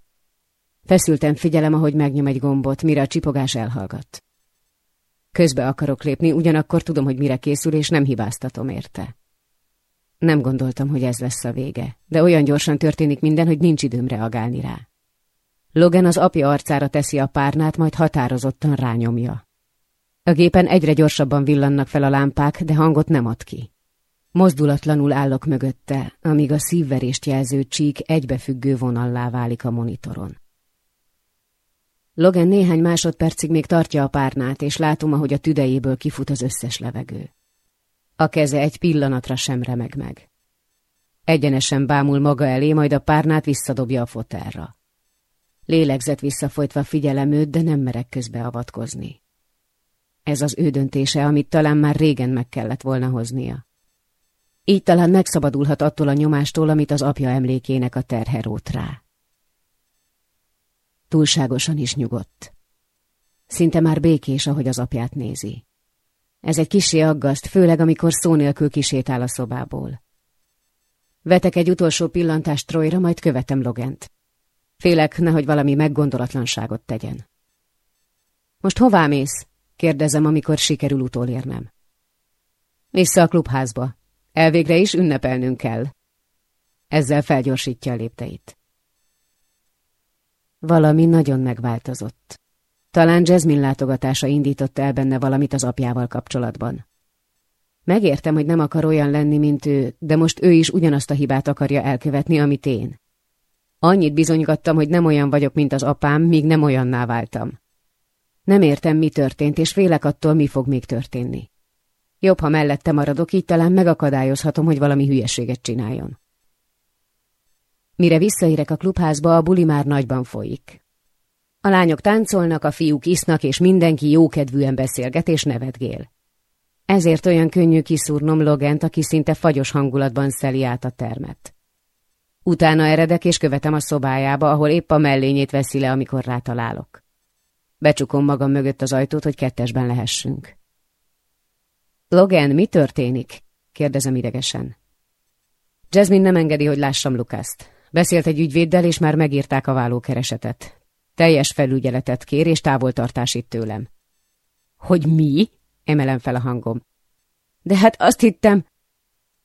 Feszülten figyelem, ahogy megnyom egy gombot, mire a csipogás elhallgat. Közbe akarok lépni, ugyanakkor tudom, hogy mire készül, és nem hibáztatom érte. Nem gondoltam, hogy ez lesz a vége, de olyan gyorsan történik minden, hogy nincs időm reagálni rá. Logan az apja arcára teszi a párnát, majd határozottan rányomja. A gépen egyre gyorsabban villannak fel a lámpák, de hangot nem ad ki. Mozdulatlanul állok mögötte, amíg a szívverést jelző csík egybefüggő vonallá válik a monitoron. Logan néhány másodpercig még tartja a párnát, és látom, ahogy a tüdejéből kifut az összes levegő. A keze egy pillanatra sem remeg meg. Egyenesen bámul maga elé, majd a párnát visszadobja a fotelra. Lélegzet visszafolytva figyelem őt, de nem merek közbeavatkozni. Ez az ő döntése, amit talán már régen meg kellett volna hoznia. Így talán megszabadulhat attól a nyomástól, amit az apja emlékének a terhe rót rá. Túlságosan is nyugodt. Szinte már békés, ahogy az apját nézi. Ez egy kisé aggaszt, főleg amikor szó nélkül kisétál a szobából. Vetek egy utolsó pillantást Troyra, majd követem Logent. Félek, nehogy valami meggondolatlanságot tegyen. Most hová mész? kérdezem, amikor sikerül utolérnem. Vissza a klubházba. Elvégre is ünnepelnünk kell. Ezzel felgyorsítja a lépteit. Valami nagyon megváltozott. Talán Jasmine látogatása indította el benne valamit az apjával kapcsolatban. Megértem, hogy nem akar olyan lenni, mint ő, de most ő is ugyanazt a hibát akarja elkövetni, amit én. Annyit bizonygattam, hogy nem olyan vagyok, mint az apám, míg nem olyanná váltam. Nem értem, mi történt, és félek attól, mi fog még történni. Jobb, ha mellette maradok, így talán megakadályozhatom, hogy valami hülyeséget csináljon. Mire visszaérek a klubházba, a buli már nagyban folyik. A lányok táncolnak, a fiúk isznak, és mindenki jókedvűen beszélget és nevetgél. Ezért olyan könnyű kiszúrnom Logent, aki szinte fagyos hangulatban szeli át a termet. Utána eredek és követem a szobájába, ahol épp a mellényét veszi le, amikor rátalálok. Becsukom magam mögött az ajtót, hogy kettesben lehessünk. Logan, mi történik? kérdezem idegesen. Jasmine nem engedi, hogy lássam Lukaszt. Beszélt egy ügyvéddel, és már megírták a vállókeresetet. Teljes felügyeletet kér, és távoltartás tőlem. Hogy mi? Emelem fel a hangom. De hát azt hittem...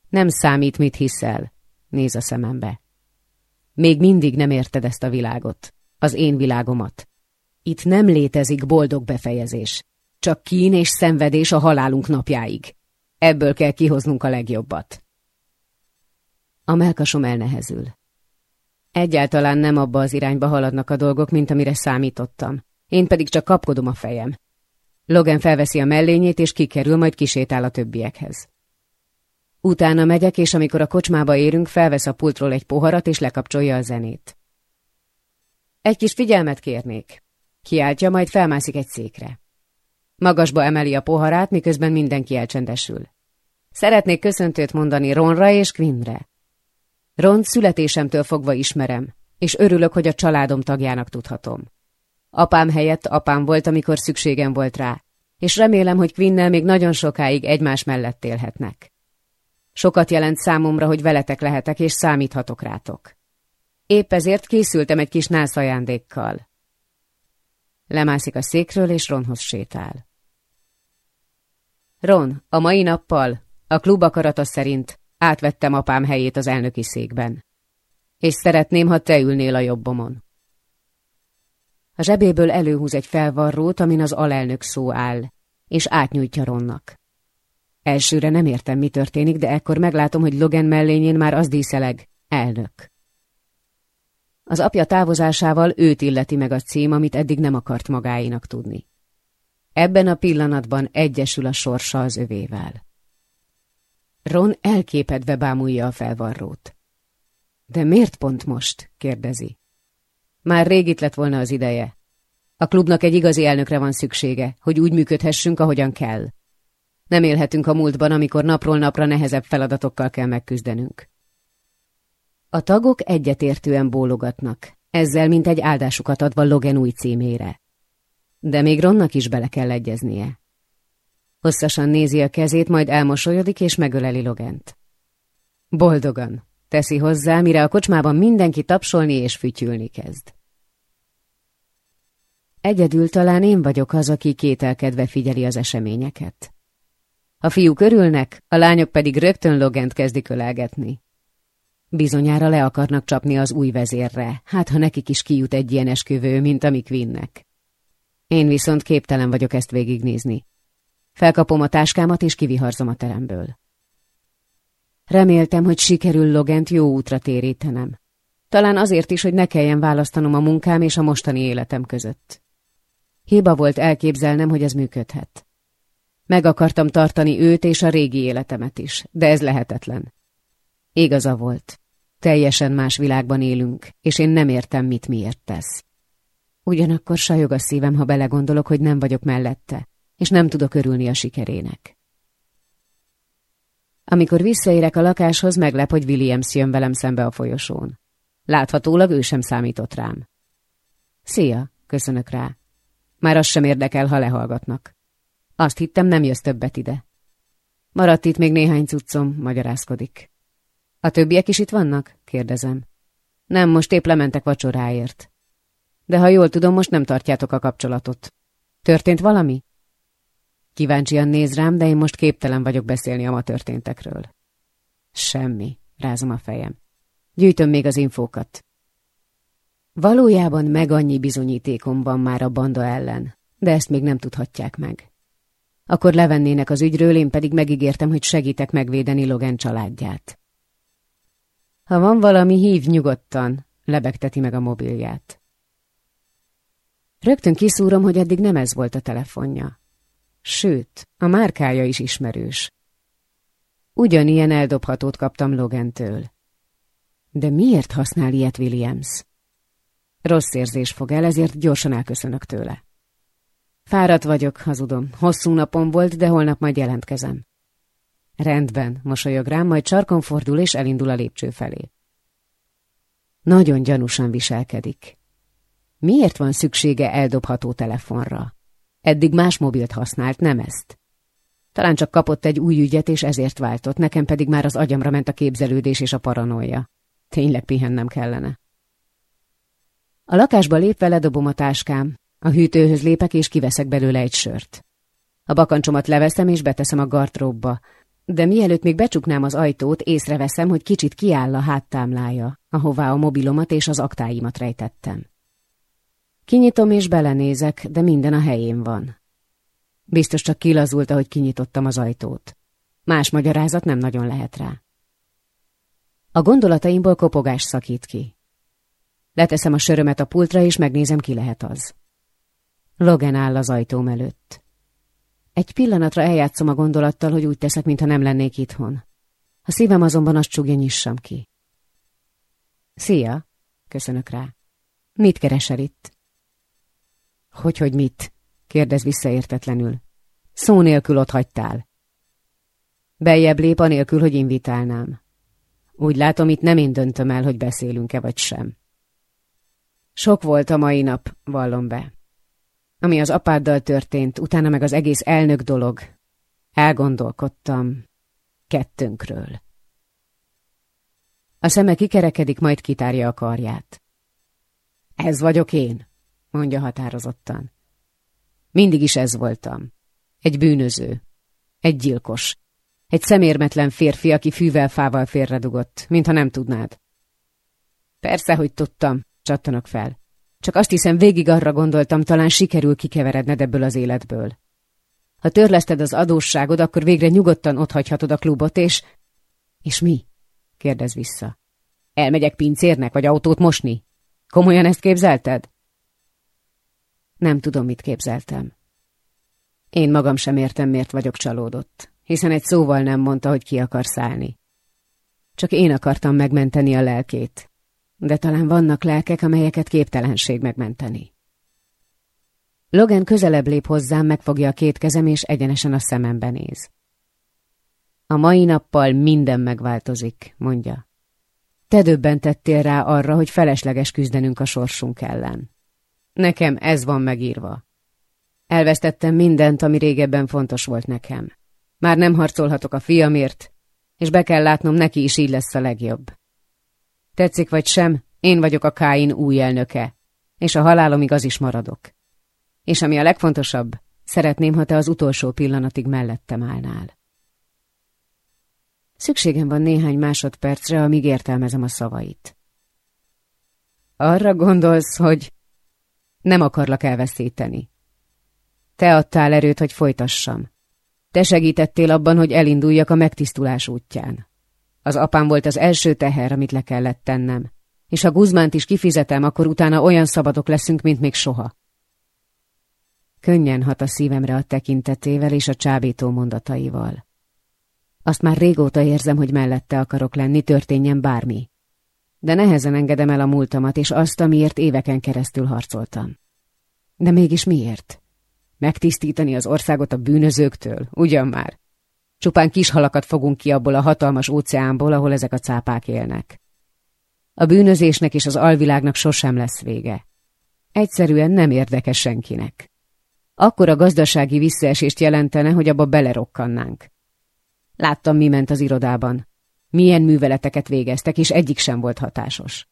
Nem számít, mit hiszel, néz a szemembe. Még mindig nem érted ezt a világot, az én világomat. Itt nem létezik boldog befejezés, csak kín és szenvedés a halálunk napjáig. Ebből kell kihoznunk a legjobbat. A melkasom elnehezül. Egyáltalán nem abba az irányba haladnak a dolgok, mint amire számítottam. Én pedig csak kapkodom a fejem. Logan felveszi a mellényét, és kikerül, majd kisétál a többiekhez. Utána megyek, és amikor a kocsmába érünk, felvesz a pultról egy poharat, és lekapcsolja a zenét. Egy kis figyelmet kérnék. Kiáltja, majd felmászik egy székre. Magasba emeli a poharát, miközben mindenki elcsendesül. Szeretnék köszöntőt mondani Ronra és Quinnre. Ron születésemtől fogva ismerem, és örülök, hogy a családom tagjának tudhatom. Apám helyett apám volt, amikor szükségem volt rá, és remélem, hogy Quinnel még nagyon sokáig egymás mellett élhetnek. Sokat jelent számomra, hogy veletek lehetek, és számíthatok rátok. Épp ezért készültem egy kis nász ajándékkal. Lemászik a székről, és Ronhoz sétál. Ron, a mai nappal, a klub akarata szerint átvettem apám helyét az elnöki székben. És szeretném, ha te ülnél a jobbomon. A zsebéből előhúz egy felvarrót, amin az alelnök szó áll, és átnyújtja Ronnak. Elsőre nem értem, mi történik, de ekkor meglátom, hogy Logan mellényén már az díszeleg, elnök. Az apja távozásával őt illeti meg a cím, amit eddig nem akart magáinak tudni. Ebben a pillanatban egyesül a sorsa az övével. Ron elképedve bámulja a felvarrót. De miért pont most? kérdezi. Már rég itt lett volna az ideje. A klubnak egy igazi elnökre van szüksége, hogy úgy működhessünk, ahogyan kell. Nem élhetünk a múltban, amikor napról napra nehezebb feladatokkal kell megküzdenünk. A tagok egyetértően bólogatnak, ezzel mint egy áldásukat adva Logan új címére. De még Ronnak is bele kell egyeznie. Hosszasan nézi a kezét, majd elmosolyodik és megöleli Logent. Boldogan, teszi hozzá, mire a kocsmában mindenki tapsolni és fütyülni kezd. Egyedül talán én vagyok az, aki kételkedve figyeli az eseményeket. A fiúk örülnek, a lányok pedig rögtön Logent kezdik ölelgetni. Bizonyára le akarnak csapni az új vezérre, hát ha nekik is kijut egy ilyen esküvő, mint amik vinnek. Én viszont képtelen vagyok ezt végignézni. Felkapom a táskámat és kiviharzom a teremből. Reméltem, hogy sikerül Logent jó útra térítenem. Talán azért is, hogy ne kelljen választanom a munkám és a mostani életem között. Hiba volt elképzelnem, hogy ez működhet. Meg akartam tartani őt és a régi életemet is, de ez lehetetlen. Igaza volt. Teljesen más világban élünk, és én nem értem, mit miért tesz. Ugyanakkor sajog a szívem, ha belegondolok, hogy nem vagyok mellette, és nem tudok örülni a sikerének. Amikor visszaérek a lakáshoz, meglep, hogy Williams jön velem szembe a folyosón. Láthatólag ő sem számított rám. Szia, köszönök rá. Már az sem érdekel, ha lehallgatnak. Azt hittem, nem jössz többet ide. Maradt itt még néhány cuccom, magyarázkodik. A többiek is itt vannak? kérdezem. Nem, most épp lementek vacsoráért. De ha jól tudom, most nem tartjátok a kapcsolatot. Történt valami? Kíváncsian néz rám, de én most képtelen vagyok beszélni a ma történtekről. Semmi, rázom a fejem. Gyűjtöm még az infókat. Valójában meg annyi bizonyítékom van már a banda ellen, de ezt még nem tudhatják meg. Akkor levennének az ügyről, én pedig megígértem, hogy segítek megvédeni Logan családját. Ha van valami, hív nyugodtan, lebegteti meg a mobilját. Rögtön kiszúrom, hogy eddig nem ez volt a telefonja. Sőt, a márkája is ismerős. Ugyanilyen eldobhatót kaptam Logentől. De miért használ ilyet Williams? Rossz érzés fog el, ezért gyorsan elköszönök tőle. Fáradt vagyok, hazudom. Hosszú napom volt, de holnap majd jelentkezem. Rendben, mosolyog rám, majd csarkon fordul és elindul a lépcső felé. Nagyon gyanúsan viselkedik. Miért van szüksége eldobható telefonra? Eddig más mobilt használt, nem ezt. Talán csak kapott egy új ügyet, és ezért váltott, nekem pedig már az agyamra ment a képzelődés és a paranoia. Tényleg pihennem kellene. A lakásba lépve ledobom a táskám, a hűtőhöz lépek és kiveszek belőle egy sört. A bakancsomat leveszem és beteszem a gartróbba, de mielőtt még becsuknám az ajtót, észreveszem, hogy kicsit kiáll a háttámlája, ahová a mobilomat és az aktáimat rejtettem. Kinyitom és belenézek, de minden a helyén van. Biztos csak kilazult, ahogy kinyitottam az ajtót. Más magyarázat nem nagyon lehet rá. A gondolataimból kopogás szakít ki. Leteszem a sörömet a pultra, és megnézem, ki lehet az. Logan áll az ajtóm előtt. Egy pillanatra eljátszom a gondolattal, hogy úgy teszek, mintha nem lennék itthon. A szívem azonban azt csúgja, nyissam ki. Szia! Köszönök rá. Mit keresel itt? Hogy, hogy mit? kérdez visszaértetlenül. Szó nélkül ott hagytál. Bejjebb lép anélkül, hogy invitálnám. Úgy látom, itt nem én döntöm el, hogy beszélünk-e vagy sem. Sok volt a mai nap, vallom be. Ami az apáddal történt, utána meg az egész elnök dolog. Elgondolkodtam kettőnkről. A szeme kikerekedik, majd kitárja a karját. Ez vagyok én, mondja határozottan. Mindig is ez voltam. Egy bűnöző. Egy gyilkos. Egy szemérmetlen férfi, aki fűvel-fával félredugott, mintha nem tudnád. Persze, hogy tudtam, csattanok fel. Csak azt hiszem, végig arra gondoltam, talán sikerül kikeveredned ebből az életből. Ha törleszted az adósságod, akkor végre nyugodtan otthagyhatod a klubot, és... És mi? kérdez vissza. Elmegyek pincérnek, vagy autót mosni? Komolyan ezt képzelted? Nem tudom, mit képzeltem. Én magam sem értem, miért vagyok csalódott, hiszen egy szóval nem mondta, hogy ki akar szállni. Csak én akartam megmenteni a lelkét, de talán vannak lelkek, amelyeket képtelenség megmenteni. Logan közelebb lép hozzám, megfogja a két kezem, és egyenesen a szemembe néz. A mai nappal minden megváltozik, mondja. Te döbbentettél rá arra, hogy felesleges küzdenünk a sorsunk ellen. Nekem ez van megírva. Elvesztettem mindent, ami régebben fontos volt nekem. Már nem harcolhatok a fiamért, és be kell látnom, neki is így lesz a legjobb. Tetszik vagy sem, én vagyok a Káin új elnöke, és a halálomig az is maradok. És ami a legfontosabb, szeretném, ha te az utolsó pillanatig mellettem állnál. Szükségem van néhány másodpercre, amíg értelmezem a szavait. Arra gondolsz, hogy nem akarlak elveszíteni. Te adtál erőt, hogy folytassam. Te segítettél abban, hogy elinduljak a megtisztulás útján. Az apám volt az első teher, amit le kellett tennem. És ha Guzmánt is kifizetem, akkor utána olyan szabadok leszünk, mint még soha. Könnyen hat a szívemre a tekintetével és a csábító mondataival. Azt már régóta érzem, hogy mellette akarok lenni, történjen bármi. De nehezen engedem el a múltamat, és azt, amiért éveken keresztül harcoltam. De mégis miért? Megtisztítani az országot a bűnözőktől, ugyan már. Csupán kis halakat fogunk ki abból a hatalmas óceánból, ahol ezek a cápák élnek. A bűnözésnek és az alvilágnak sosem lesz vége. Egyszerűen nem érdekes senkinek. Akkor a gazdasági visszaesést jelentene, hogy abba belerokkannánk. Láttam, mi ment az irodában. Milyen műveleteket végeztek, és egyik sem volt hatásos.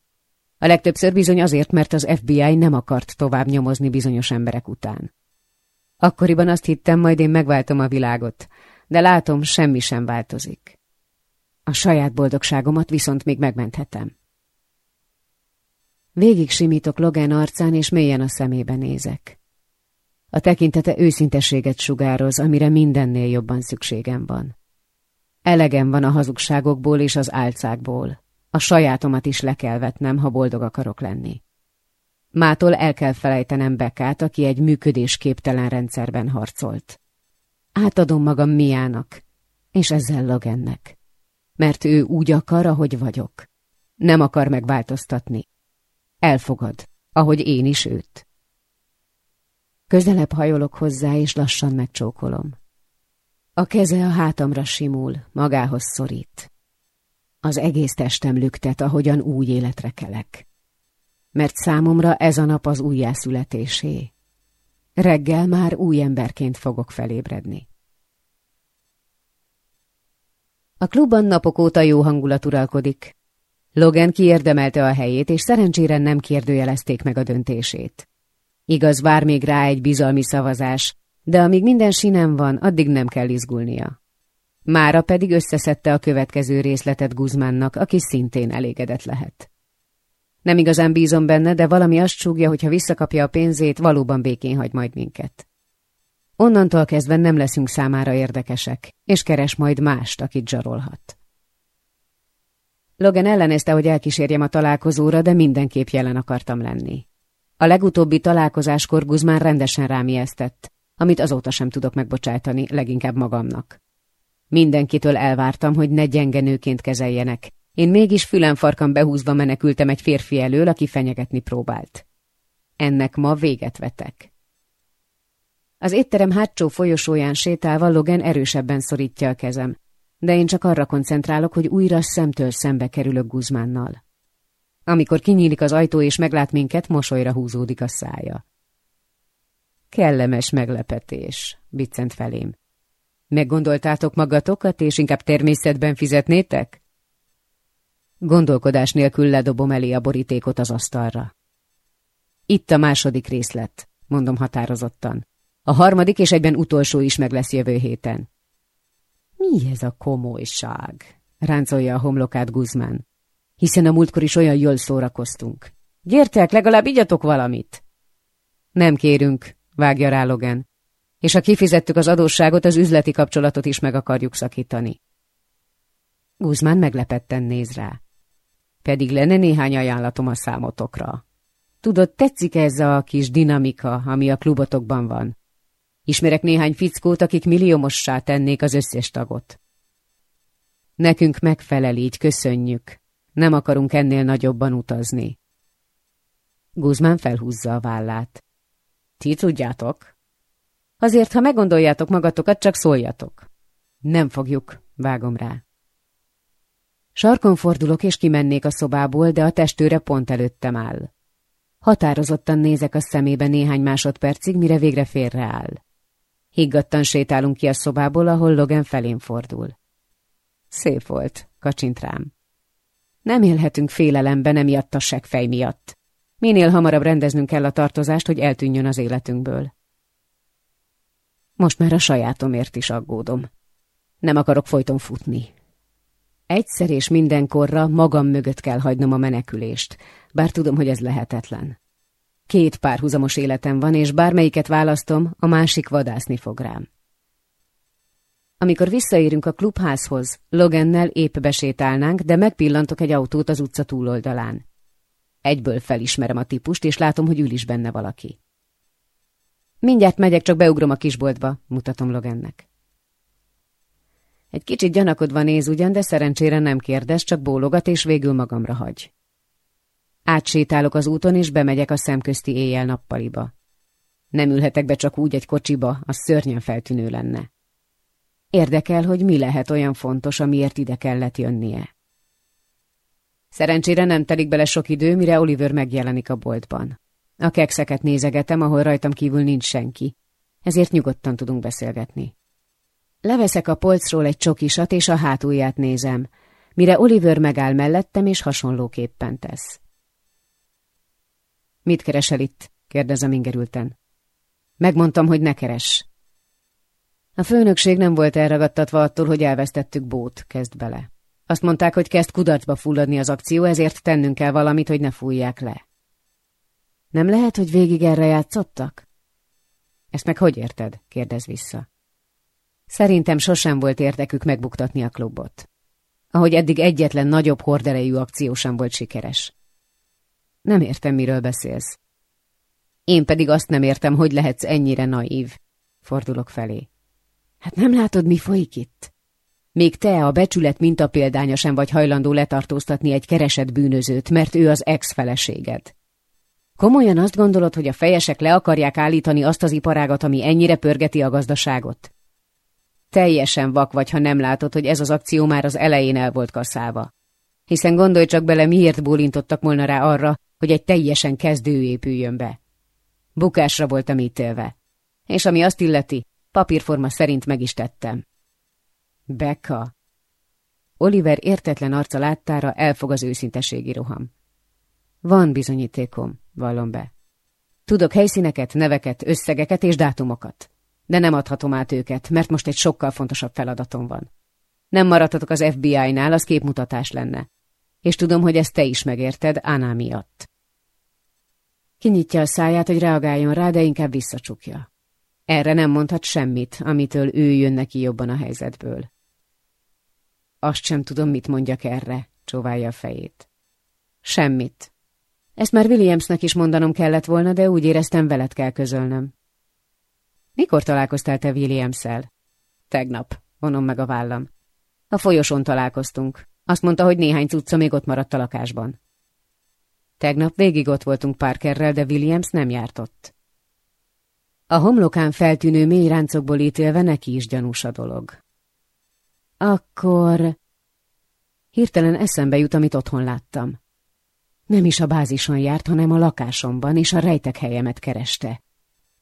A legtöbbször bizony azért, mert az FBI nem akart tovább nyomozni bizonyos emberek után. Akkoriban azt hittem, majd én megváltom a világot, de látom, semmi sem változik. A saját boldogságomat viszont még megmenthetem. Végig simítok Logan arcán, és mélyen a szemébe nézek. A tekintete őszintességet sugároz, amire mindennél jobban szükségem van. Elegem van a hazugságokból és az álcákból. A sajátomat is le kell vetnem, ha boldog akarok lenni. Mától el kell felejtenem Bekát, aki egy működésképtelen rendszerben harcolt. Átadom magam Miának, és ezzel Logannek. Mert ő úgy akar, ahogy vagyok. Nem akar megváltoztatni. Elfogad, ahogy én is őt. Közelebb hajolok hozzá, és lassan megcsókolom. A keze a hátamra simul, magához szorít. Az egész testem lüktet, ahogyan új életre kelek. Mert számomra ez a nap az újjászületésé. Reggel már új emberként fogok felébredni. A klubban napok óta jó hangulat uralkodik. Logan kiérdemelte a helyét, és szerencsére nem kérdőjelezték meg a döntését. Igaz, vár még rá egy bizalmi szavazás, de amíg minden sinem van, addig nem kell izgulnia. Mára pedig összeszedte a következő részletet Guzmánnak, aki szintén elégedett lehet. Nem igazán bízom benne, de valami azt súgja, hogy ha visszakapja a pénzét, valóban békén hagy majd minket. Onnantól kezdve nem leszünk számára érdekesek, és keres majd mást, akit zsarolhat. Logan ellenezte, hogy elkísérjem a találkozóra, de mindenképp jelen akartam lenni. A legutóbbi találkozáskor Guzmán rendesen rám ijesztett, amit azóta sem tudok megbocsájtani, leginkább magamnak. Mindenkitől elvártam, hogy ne gyenge kezeljenek. Én mégis fülemfarkam behúzva menekültem egy férfi elől, aki fenyegetni próbált. Ennek ma véget vetek. Az étterem hátsó folyosóján sétálva Logan erősebben szorítja a kezem, de én csak arra koncentrálok, hogy újra szemtől szembe kerülök Guzmánnal. Amikor kinyílik az ajtó és meglát minket, mosolyra húzódik a szája. Kellemes meglepetés, biccent felém. Meggondoltátok magatokat, és inkább természetben fizetnétek? Gondolkodás nélkül ledobom elé a borítékot az asztalra. Itt a második részlet, mondom határozottan. A harmadik és egyben utolsó is meg lesz jövő héten. Mi ez a komolyság? ráncolja a homlokát Guzmán. Hiszen a múltkor is olyan jól szórakoztunk. Gyertek, legalább igyatok valamit! Nem kérünk, vágja rá Logan. És ha kifizettük az adósságot, az üzleti kapcsolatot is meg akarjuk szakítani. Guzmán meglepetten néz rá. Pedig lenne néhány ajánlatom a számotokra. Tudod, tetszik ez a kis dinamika, ami a klubotokban van? Ismerek néhány fickót, akik milliómossá tennék az összes tagot. Nekünk megfelel így, köszönjük. Nem akarunk ennél nagyobban utazni. Guzmán felhúzza a vállát. Ti tudjátok? Azért, ha meggondoljátok magatokat, csak szóljatok. Nem fogjuk, vágom rá. Sarkon fordulok, és kimennék a szobából, de a testőre pont előttem áll. Határozottan nézek a szemébe néhány másodpercig, mire végre félreáll. Higgadtan sétálunk ki a szobából, ahol Logan felén fordul. Szép volt, kacsint rám. Nem élhetünk félelemben emiatt a segfej miatt. Minél hamarabb rendeznünk kell a tartozást, hogy eltűnjön az életünkből. Most már a sajátomért is aggódom. Nem akarok folyton futni. Egyszer és mindenkorra magam mögött kell hagynom a menekülést, bár tudom, hogy ez lehetetlen. Két párhuzamos életem van, és bármelyiket választom, a másik vadászni fog rám. Amikor visszaérünk a klubházhoz, Logennel épp besétálnánk, de megpillantok egy autót az utca túloldalán. Egyből felismerem a típust, és látom, hogy ül is benne valaki. Mindjárt megyek, csak beugrom a kisboltba, mutatom Logannek. Egy kicsit gyanakodva néz ugyan, de szerencsére nem kérdez, csak bólogat, és végül magamra hagy. Átsétálok az úton, és bemegyek a szemközti éjjel-nappaliba. Nem ülhetek be csak úgy egy kocsiba, az szörnyen feltűnő lenne. Érdekel, hogy mi lehet olyan fontos, amiért ide kellett jönnie. Szerencsére nem telik bele sok idő, mire Oliver megjelenik a boltban. A kekszeket nézegetem, ahol rajtam kívül nincs senki, ezért nyugodtan tudunk beszélgetni. Leveszek a polcról egy csokisat, és a hátulját nézem, mire Oliver megáll mellettem, és hasonlóképpen tesz. Mit keresel itt? kérdezem ingerülten. Megmondtam, hogy ne keres. A főnökség nem volt elragadtatva attól, hogy elvesztettük bót, kezd bele. Azt mondták, hogy kezd kudarcba fulladni az akció, ezért tennünk kell valamit, hogy ne fújják le. Nem lehet, hogy végig erre játszottak? Ezt meg hogy érted? kérdez vissza. Szerintem sosem volt érdekük megbuktatni a klubot. Ahogy eddig egyetlen nagyobb horderejű akció sem volt sikeres. Nem értem, miről beszélsz. Én pedig azt nem értem, hogy lehetsz ennyire naív. Fordulok felé. Hát nem látod, mi folyik itt? Még te a becsület mintapéldánya sem vagy hajlandó letartóztatni egy keresett bűnözőt, mert ő az ex-feleséged. Komolyan azt gondolod, hogy a fejesek le akarják állítani azt az iparágat, ami ennyire pörgeti a gazdaságot? Teljesen vak vagy, ha nem látod, hogy ez az akció már az elején el volt kaszálva. Hiszen gondolj csak bele, miért bólintottak volna rá arra, hogy egy teljesen kezdő épüljön be. Bukásra voltam ítélve. És ami azt illeti, papírforma szerint meg is tettem. Becca. Oliver értetlen arca láttára elfog az őszinteségi roham. Van bizonyítékom, vallom be. Tudok helyszíneket, neveket, összegeket és dátumokat. De nem adhatom át őket, mert most egy sokkal fontosabb feladatom van. Nem maradhatok az FBI-nál, az képmutatás lenne. És tudom, hogy ezt te is megérted, Anna miatt. Kinyitja a száját, hogy reagáljon rá, de inkább visszacsukja. Erre nem mondhat semmit, amitől ő jön neki jobban a helyzetből. Azt sem tudom, mit mondjak erre, csóválja a fejét. Semmit. Ezt már Williamsnek is mondanom kellett volna, de úgy éreztem, veled kell közölnöm. Mikor találkoztál te Williams-el? Tegnap, vonom meg a vállam. A folyosón találkoztunk. Azt mondta, hogy néhány cucca még ott maradt a lakásban. Tegnap végig ott voltunk Parkerrel, de Williams nem járt ott. A homlokán feltűnő mély ráncokból ítélve neki is gyanús a dolog. Akkor... Hirtelen eszembe jut, amit otthon láttam. Nem is a bázison járt, hanem a lakásomban, és a rejtek helyemet kereste.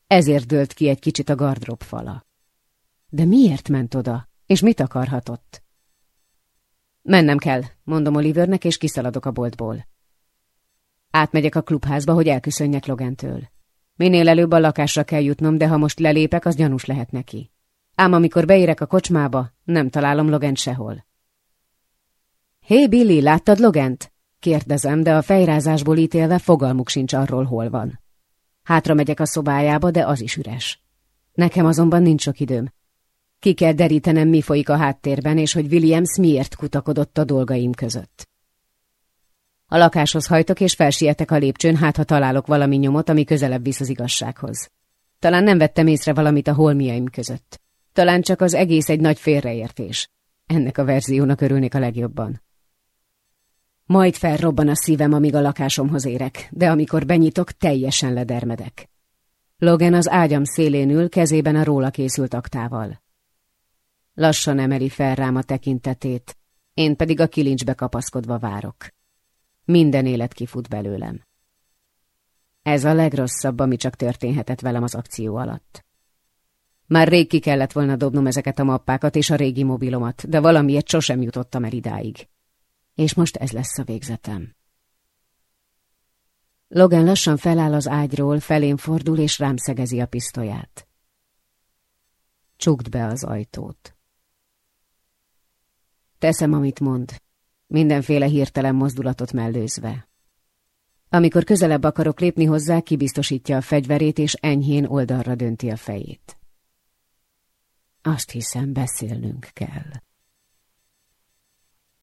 Ezért dőlt ki egy kicsit a gardrób fala. De miért ment oda, és mit akarhatott? Mennem kell, mondom Olivernek, és kiszaladok a boltból. Átmegyek a klubházba, hogy elköszönjek Logentől. Minél előbb a lakásra kell jutnom, de ha most lelépek, az gyanús lehet neki. Ám amikor beérek a kocsmába, nem találom Logent sehol. Hé, hey Billy, láttad Logent? Kérdezem, de a fejrázásból ítélve fogalmuk sincs arról, hol van. Hátra megyek a szobájába, de az is üres. Nekem azonban nincs sok időm. Ki kell derítenem, mi folyik a háttérben, és hogy Williams miért kutakodott a dolgaim között. A lakáshoz hajtok, és felsietek a lépcsőn, hát ha találok valami nyomot, ami közelebb visz az igazsághoz. Talán nem vettem észre valamit a holmiaim között. Talán csak az egész egy nagy félreértés. Ennek a verziónak örülnék a legjobban. Majd felrobban a szívem, amíg a lakásomhoz érek, de amikor benyitok, teljesen ledermedek. Logan az ágyam szélén ül, kezében a róla készült aktával. Lassan emeli fel rám a tekintetét, én pedig a kilincsbe kapaszkodva várok. Minden élet kifut belőlem. Ez a legrosszabb, ami csak történhetett velem az akció alatt. Már rég ki kellett volna dobnom ezeket a mappákat és a régi mobilomat, de valamiért sosem jutottam el idáig. És most ez lesz a végzetem. Logan lassan feláll az ágyról, felén fordul és rám szegezi a pisztolyát. Csukd be az ajtót. Teszem, amit mond, mindenféle hirtelen mozdulatot mellőzve. Amikor közelebb akarok lépni hozzá, kibiztosítja a fegyverét, és enyhén oldalra dönti a fejét. Azt hiszem, beszélnünk kell.